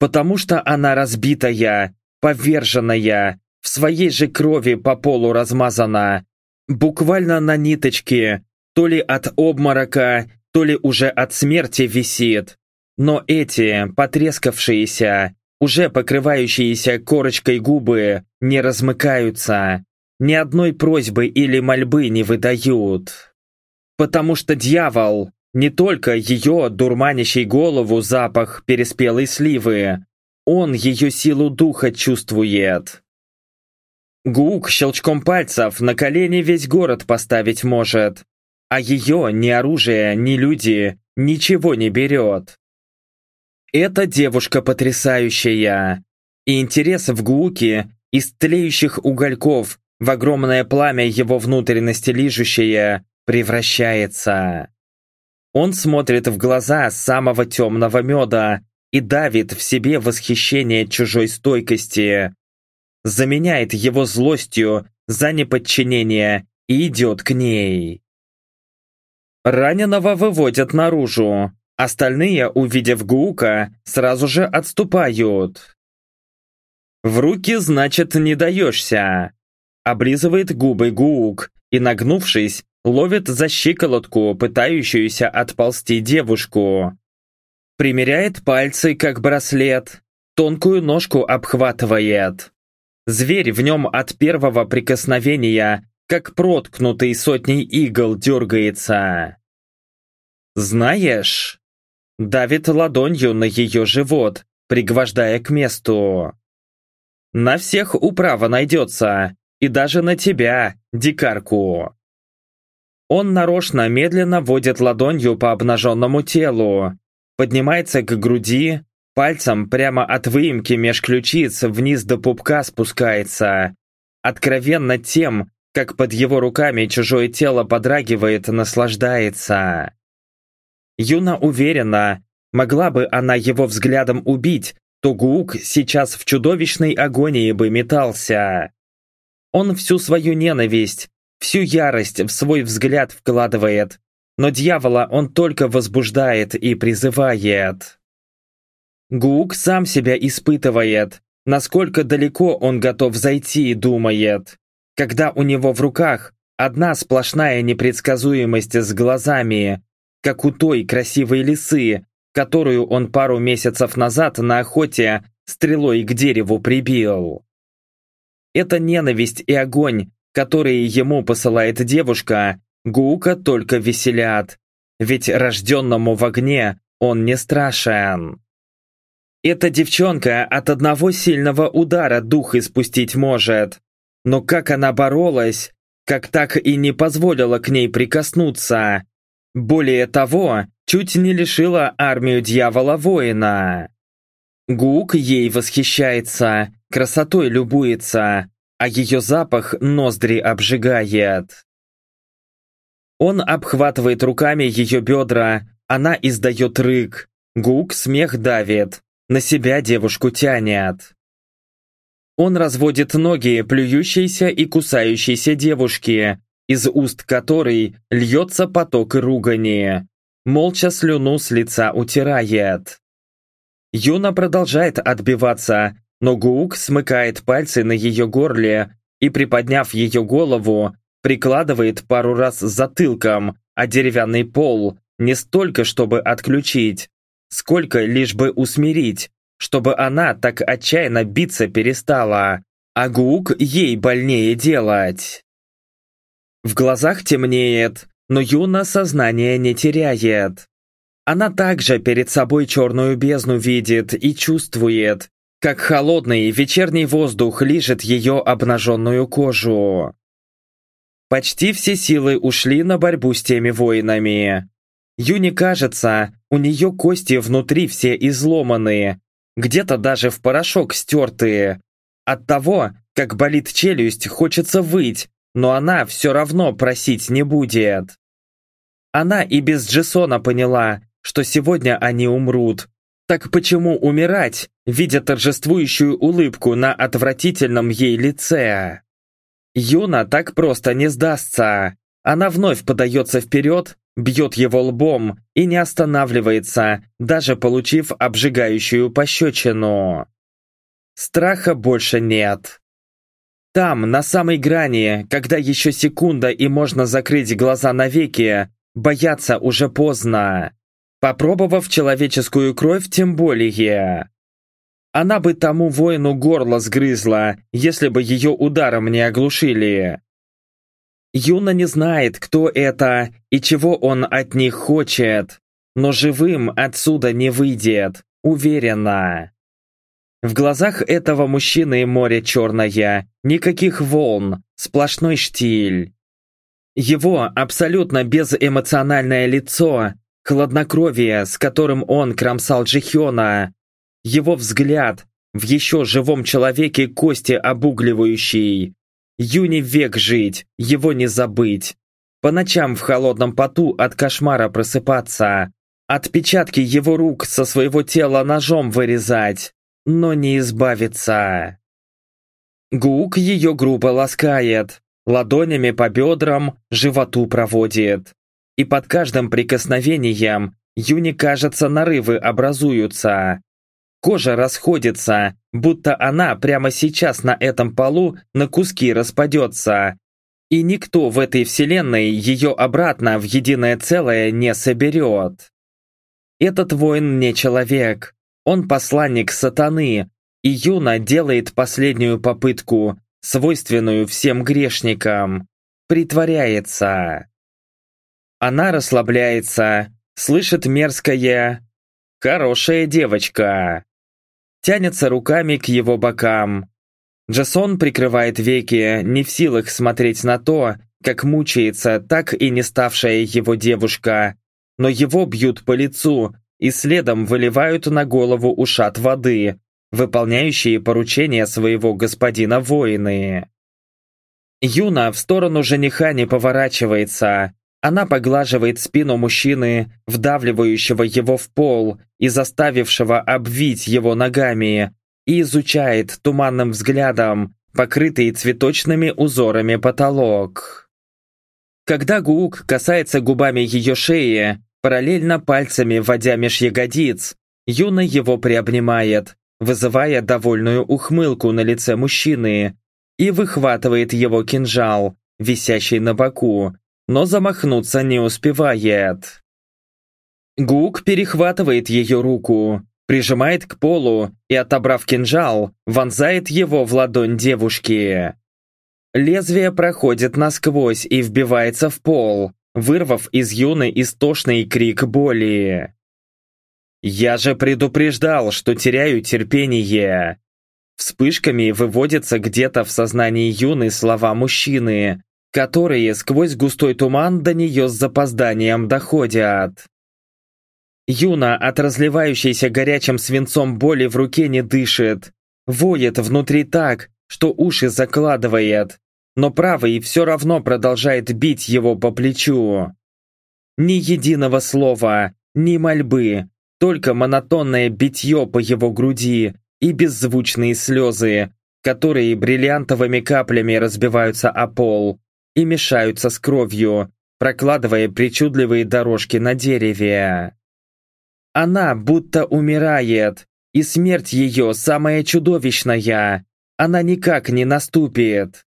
Потому что она разбитая, поверженная, в своей же крови по полу размазана, буквально на ниточке, то ли от обморока, то ли уже от смерти висит. Но эти, потрескавшиеся, уже покрывающиеся корочкой губы, не размыкаются, ни одной просьбы или мольбы не выдают. Потому что дьявол, не только ее дурманящий голову запах переспелой сливы, он ее силу духа чувствует. Гук щелчком пальцев на колени весь город поставить может, а ее ни оружие, ни люди ничего не берет. Эта девушка потрясающая, и интерес в Гууке из тлеющих угольков в огромное пламя его внутренности лижущее, превращается. Он смотрит в глаза самого темного меда и давит в себе восхищение чужой стойкости, заменяет его злостью за неподчинение и идет к ней. Раненого выводят наружу, остальные, увидев Гука, сразу же отступают. В руки, значит, не даешься. Облизывает губы Гук и, нагнувшись, ловит за щиколотку пытающуюся отползти девушку. Примеряет пальцы, как браслет, тонкую ножку обхватывает. Зверь в нем от первого прикосновения, как проткнутый сотней игл, дергается. «Знаешь?» Давит ладонью на ее живот, пригвождая к месту. «На всех управа найдется, и даже на тебя, дикарку!» Он нарочно медленно водит ладонью по обнаженному телу, поднимается к груди, Пальцем прямо от выемки меж ключиц вниз до пупка спускается. Откровенно тем, как под его руками чужое тело подрагивает, наслаждается. Юна уверена, могла бы она его взглядом убить, то Гук сейчас в чудовищной агонии бы метался. Он всю свою ненависть, всю ярость в свой взгляд вкладывает, но дьявола он только возбуждает и призывает. Гук сам себя испытывает, насколько далеко он готов зайти, думает. Когда у него в руках одна сплошная непредсказуемость с глазами, как у той красивой лисы, которую он пару месяцев назад на охоте стрелой к дереву прибил. Это ненависть и огонь, которые ему посылает девушка, Гука только веселят, ведь рожденному в огне он не страшен. Эта девчонка от одного сильного удара дух испустить может. Но как она боролась, как так и не позволила к ней прикоснуться. Более того, чуть не лишила армию дьявола-воина. Гук ей восхищается, красотой любуется, а ее запах ноздри обжигает. Он обхватывает руками ее бедра, она издает рык, Гук смех давит, на себя девушку тянет. Он разводит ноги плюющейся и кусающейся девушки, из уст которой льется поток ругани. Молча слюну с лица утирает. Юна продолжает отбиваться, но Гук смыкает пальцы на ее горле и, приподняв ее голову, прикладывает пару раз затылком, а деревянный пол не столько, чтобы отключить, сколько лишь бы усмирить, чтобы она так отчаянно биться перестала, а Гук ей больнее делать. В глазах темнеет, но Юна сознание не теряет. Она также перед собой черную бездну видит и чувствует, как холодный вечерний воздух лижет ее обнаженную кожу. Почти все силы ушли на борьбу с теми воинами. Юне кажется, у нее кости внутри все изломаны, где-то даже в порошок стертые. От того, как болит челюсть, хочется выть, но она все равно просить не будет. Она и без Джессона поняла, что сегодня они умрут. Так почему умирать, видя торжествующую улыбку на отвратительном ей лице? Юна так просто не сдастся. Она вновь подается вперед, бьет его лбом и не останавливается, даже получив обжигающую пощечину. Страха больше нет. Там, на самой грани, когда еще секунда и можно закрыть глаза навеки, бояться уже поздно. Попробовав человеческую кровь, тем более. Она бы тому воину горло сгрызла, если бы ее ударом не оглушили. Юна не знает, кто это и чего он от них хочет, но живым отсюда не выйдет, уверена. В глазах этого мужчины море черное, никаких волн, сплошной штиль. Его абсолютно безэмоциональное лицо, хладнокровие, с которым он кромсал Джихёна, его взгляд, в еще живом человеке кости обугливающий, Юне век жить, его не забыть. По ночам в холодном поту от кошмара просыпаться. Отпечатки его рук со своего тела ножом вырезать, но не избавиться. Гук ее грубо ласкает, ладонями по бедрам, животу проводит. И под каждым прикосновением Юне кажется нарывы образуются. Кожа расходится, будто она прямо сейчас на этом полу на куски распадется. И никто в этой вселенной ее обратно в единое целое не соберет. Этот воин не человек, он посланник сатаны, и Юна делает последнюю попытку, свойственную всем грешникам, притворяется. Она расслабляется, слышит мерзкое «Хорошая девочка» тянется руками к его бокам. Джасон прикрывает веки, не в силах смотреть на то, как мучается так и не ставшая его девушка, но его бьют по лицу и следом выливают на голову ушат воды, выполняющие поручения своего господина воины. Юна в сторону жениха не поворачивается, она поглаживает спину мужчины, вдавливающего его в пол и заставившего обвить его ногами, и изучает туманным взглядом, покрытый цветочными узорами потолок. Когда Гуук касается губами ее шеи, параллельно пальцами вводя меж ягодиц, Юна его приобнимает, вызывая довольную ухмылку на лице мужчины, и выхватывает его кинжал, висящий на боку, но замахнуться не успевает. Гук перехватывает ее руку, прижимает к полу и, отобрав кинжал, вонзает его в ладонь девушки. Лезвие проходит насквозь и вбивается в пол, вырвав из юны истошный крик боли. «Я же предупреждал, что теряю терпение!» Вспышками выводятся где-то в сознании юны слова мужчины, которые сквозь густой туман до нее с запозданием доходят. Юна от разливающейся горячим свинцом боли в руке не дышит, воет внутри так, что уши закладывает, но правый все равно продолжает бить его по плечу. Ни единого слова, ни мольбы, только монотонное битье по его груди и беззвучные слезы, которые бриллиантовыми каплями разбиваются о пол, и мешаются с кровью, прокладывая причудливые дорожки на дереве. Она будто умирает, и смерть ее самая чудовищная. Она никак не наступит.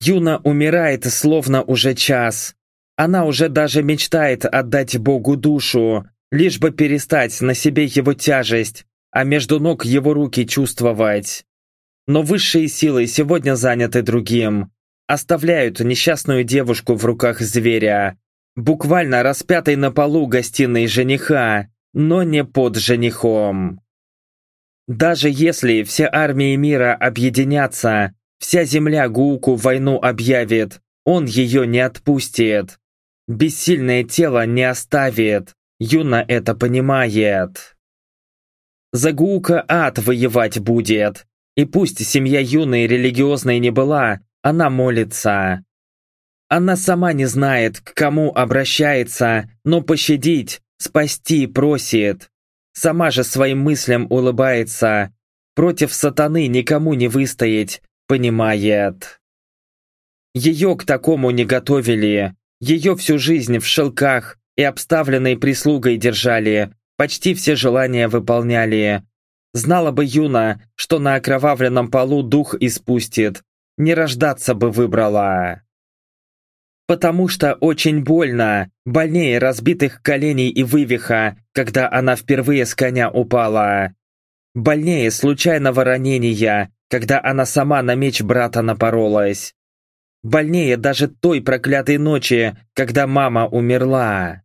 Юна умирает словно уже час. Она уже даже мечтает отдать Богу душу, лишь бы перестать на себе его тяжесть, а между ног его руки чувствовать. Но высшие силы сегодня заняты другим оставляют несчастную девушку в руках зверя, буквально распятой на полу гостиной жениха, но не под женихом. Даже если все армии мира объединятся, вся земля Гууку войну объявит, он ее не отпустит. Бессильное тело не оставит, Юна это понимает. За Гуука ад воевать будет, и пусть семья Юны религиозной не была, она молится. Она сама не знает, к кому обращается, но пощадить, спасти просит. Сама же своим мыслям улыбается. Против сатаны никому не выстоять, понимает. Ее к такому не готовили. Ее всю жизнь в шелках и обставленной прислугой держали, почти все желания выполняли. Знала бы Юна, что на окровавленном полу дух испустит, не рождаться бы выбрала. Потому что очень больно, больнее разбитых коленей и вывиха, когда она впервые с коня упала. Больнее случайного ранения, когда она сама на меч брата напоролась. Больнее даже той проклятой ночи, когда мама умерла.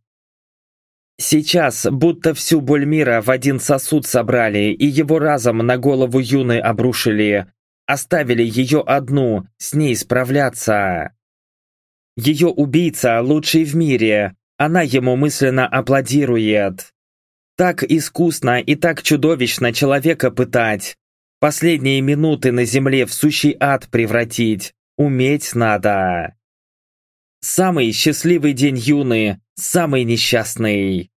Сейчас будто всю боль мира в один сосуд собрали и его разом на голову Юны обрушили, Оставили ее одну, с ней справляться. Ее убийца лучший в мире, она ему мысленно аплодирует. Так искусно и так чудовищно человека пытать. Последние минуты на земле в сущий ад превратить. Уметь надо. Самый счастливый день Юны, самый несчастный.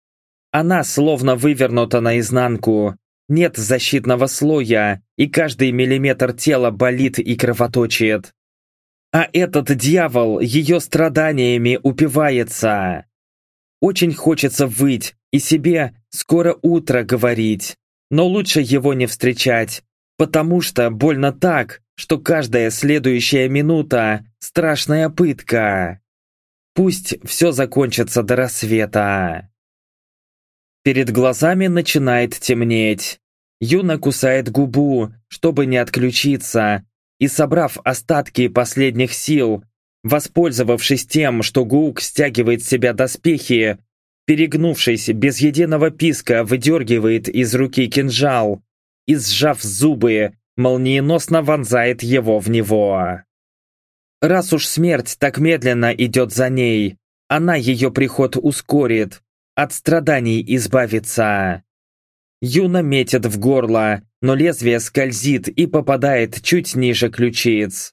Она словно вывернута наизнанку. Нет защитного слоя, и каждый миллиметр тела болит и кровоточит. А этот дьявол ее страданиями упивается. Очень хочется выть и себе «скоро утро» говорить, но лучше его не встречать, потому что больно так, что каждая следующая минута – страшная пытка. Пусть все закончится до рассвета. Перед глазами начинает темнеть. Юна кусает губу, чтобы не отключиться, и, собрав остатки последних сил, воспользовавшись тем, что Гук стягивает с себя доспехи, перегнувшись без единого писка, выдергивает из руки кинжал и, сжав зубы, молниеносно вонзает его в него. Раз уж смерть так медленно идет за ней, она ее приход ускорит, от страданий избавится. Юна метит в горло, но лезвие скользит и попадает чуть ниже ключиц.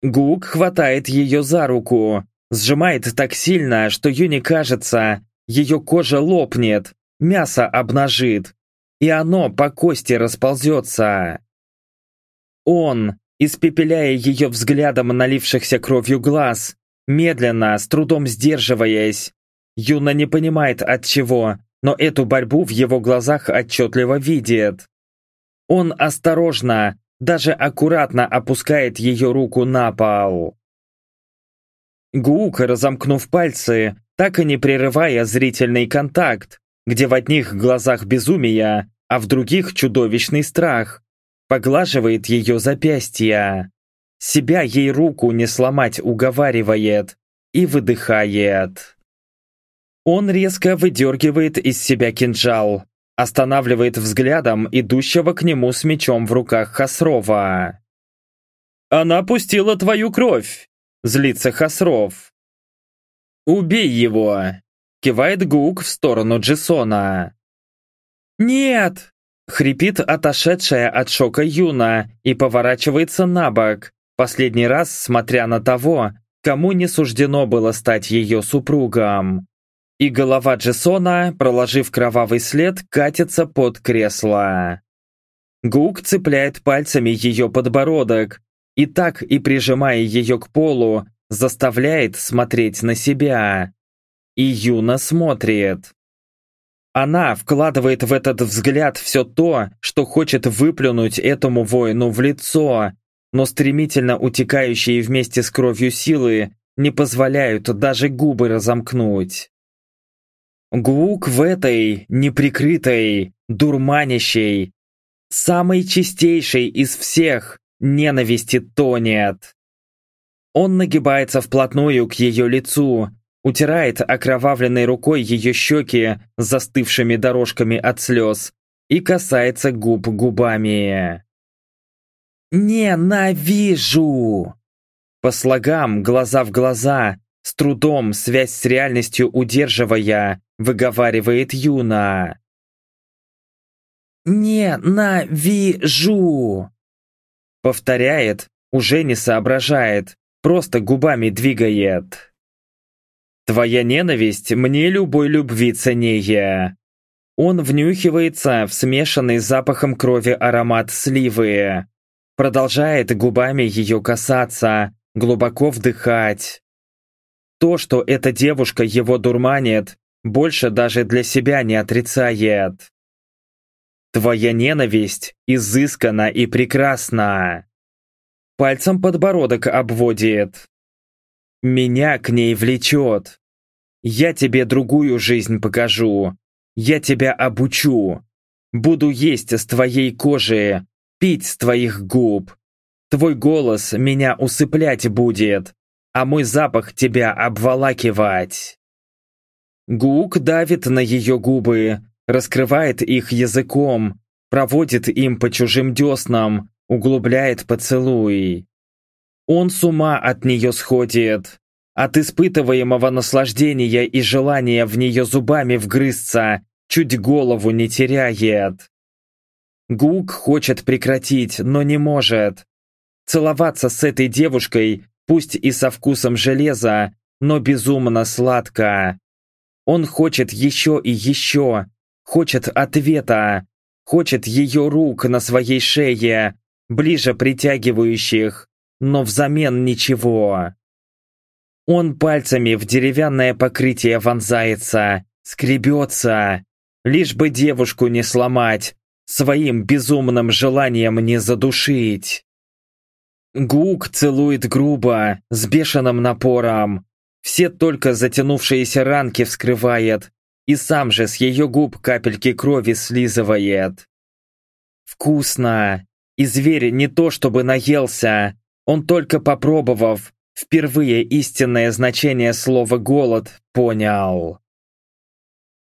Гук хватает ее за руку, сжимает так сильно, что Юне кажется, ее кожа лопнет, мясо обнажит, и оно по кости расползется. Он, испепеляя ее взглядом налившихся кровью глаз, медленно, с трудом сдерживаясь. Юна не понимает от чего, но эту борьбу в его глазах отчетливо видит. Он осторожно, даже аккуратно опускает ее руку на пол. Гук, разомкнув пальцы, так и не прерывая зрительный контакт, где в одних глазах безумия, а в других чудовищный страх, Поглаживает ее запястья. Себя ей руку не сломать уговаривает. И выдыхает. Он резко выдергивает из себя кинжал. Останавливает взглядом идущего к нему с мечом в руках Хасрова. «Она пустила твою кровь!» Злится Хасров. «Убей его!» Кивает Гук в сторону Джессона. «Нет!» Хрипит отошедшая от шока Юна и поворачивается на бок, последний раз смотря на того, кому не суждено было стать ее супругом. И голова Джессона, проложив кровавый след, катится под кресло. Гук цепляет пальцами ее подбородок и так и прижимая ее к полу, заставляет смотреть на себя. И Юна смотрит. Она вкладывает в этот взгляд все то, что хочет выплюнуть этому воину в лицо, но стремительно утекающие вместе с кровью силы не позволяют даже губы разомкнуть. Гук в этой, неприкрытой, дурманящей, самой чистейшей из всех ненависти тонет. Он нагибается вплотную к ее лицу, утирает окровавленной рукой ее щеки застывшими дорожками от слез и касается губ губами. «Ненавижу!» По слогам, глаза в глаза, с трудом связь с реальностью удерживая, выговаривает Юна. «Ненавижу!» Повторяет, уже не соображает, просто губами двигает. Твоя ненависть мне любой любви ценнее. Он внюхивается в смешанный с запахом крови аромат сливы. Продолжает губами ее касаться, глубоко вдыхать. То, что эта девушка его дурманит, больше даже для себя не отрицает. Твоя ненависть изыскана и прекрасна. Пальцем подбородок обводит. Меня к ней влечет. Я тебе другую жизнь покажу. Я тебя обучу. Буду есть с твоей кожи, пить с твоих губ. Твой голос меня усыплять будет, а мой запах тебя обволакивать. Гук давит на ее губы, раскрывает их языком, проводит им по чужим деснам, углубляет поцелуй. Он с ума от нее сходит. От испытываемого наслаждения и желания в нее зубами вгрызться чуть голову не теряет. Гук хочет прекратить, но не может. Целоваться с этой девушкой, пусть и со вкусом железа, но безумно сладко. Он хочет еще и еще, хочет ответа, хочет ее рук на своей шее, ближе притягивающих, но взамен ничего. Он пальцами в деревянное покрытие вонзается, скребется, лишь бы девушку не сломать, своим безумным желанием не задушить. Гук целует грубо, с бешеным напором. Все только затянувшиеся ранки вскрывает, и сам же с ее губ капельки крови слизывает. Вкусно. И зверь не то чтобы наелся, он только попробовав, впервые истинное значение слова «голод» понял.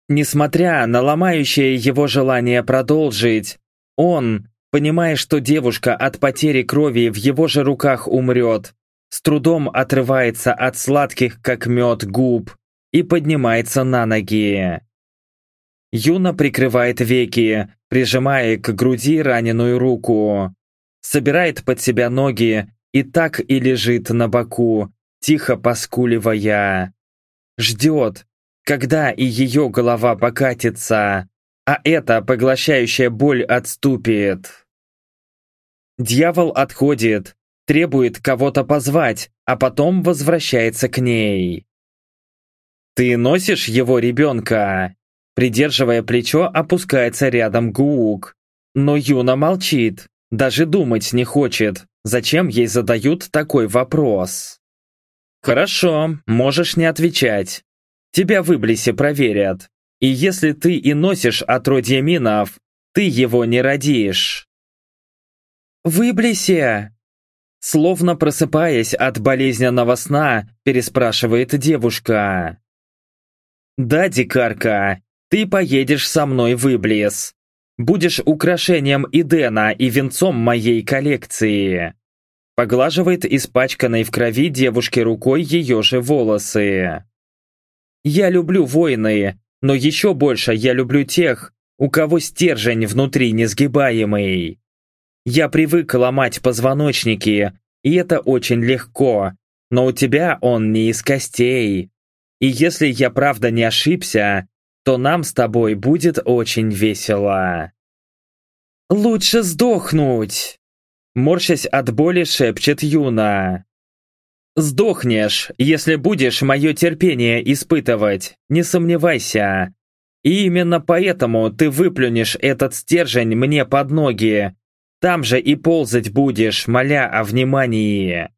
Несмотря на ломающее его желание продолжить, он, понимая, что девушка от потери крови в его же руках умрет, с трудом отрывается от сладких, как мед, губ и поднимается на ноги. Юна прикрывает веки, прижимая к груди раненую руку. Собирает под себя ноги и так и лежит на боку, тихо поскуливая. Ждет, когда и ее голова покатится, а эта поглощающая боль отступит. Дьявол отходит, требует кого-то позвать, а потом возвращается к ней. «Ты носишь его ребенка?» Придерживая плечо, опускается рядом Гуук. Но Юна молчит, даже думать не хочет, зачем ей задают такой вопрос. «Хорошо, можешь не отвечать. Тебя в Иблисе проверят. И если ты и носишь отродье минов, ты его не родишь». «В Иблисе?» Словно просыпаясь от болезненного сна, переспрашивает девушка. «Да, дикарка, ты поедешь со мной в Иблис. Будешь украшением Идена и венцом моей коллекции». Поглаживает испачканной в крови девушке рукой ее же волосы. «Я люблю войны, но еще больше я люблю тех, у кого стержень внутри несгибаемый. Я привык ломать позвоночники, и это очень легко, но у тебя он не из костей. И если я правда не ошибся, то нам с тобой будет очень весело. «Лучше сдохнуть!» Морщась от боли, шепчет Юна. «Сдохнешь, если будешь мое терпение испытывать, не сомневайся. И именно поэтому ты выплюнешь этот стержень мне под ноги. Там же и ползать будешь, моля о внимании.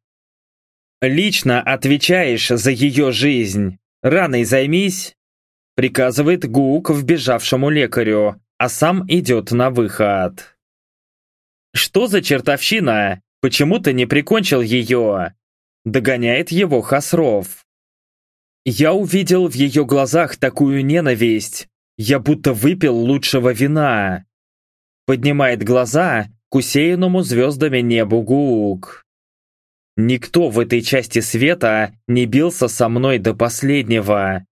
Лично отвечаешь за ее жизнь. Раной займись, Приказывает Гук вбежавшему лекарю, а сам идет на выход. «Что за чертовщина? Почему ты не прикончил ее?» Догоняет его Хасров. Я увидел в ее глазах такую ненависть. Я будто выпил лучшего вина. Поднимает глаза к усеянному звездами небу Гук. Никто в этой части света не бился со мной до последнего.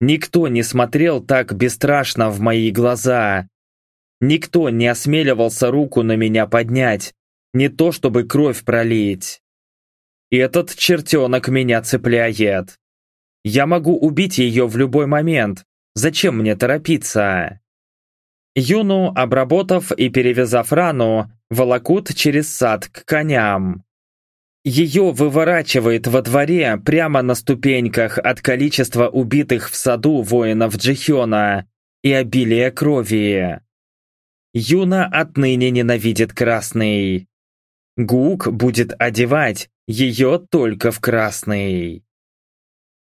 Никто не смотрел так бесстрашно в мои глаза. Никто не осмеливался руку на меня поднять, не то чтобы кровь пролить. Этот чертенок меня цепляет. Я могу убить ее в любой момент. Зачем мне торопиться? Юну, обработав и перевязав рану, волокут через сад к коням. Ее выворачивает во дворе прямо на ступеньках от количества убитых в саду воинов Джихёна и обилия крови. Юна отныне ненавидит красный. Гук будет одевать ее только в красный.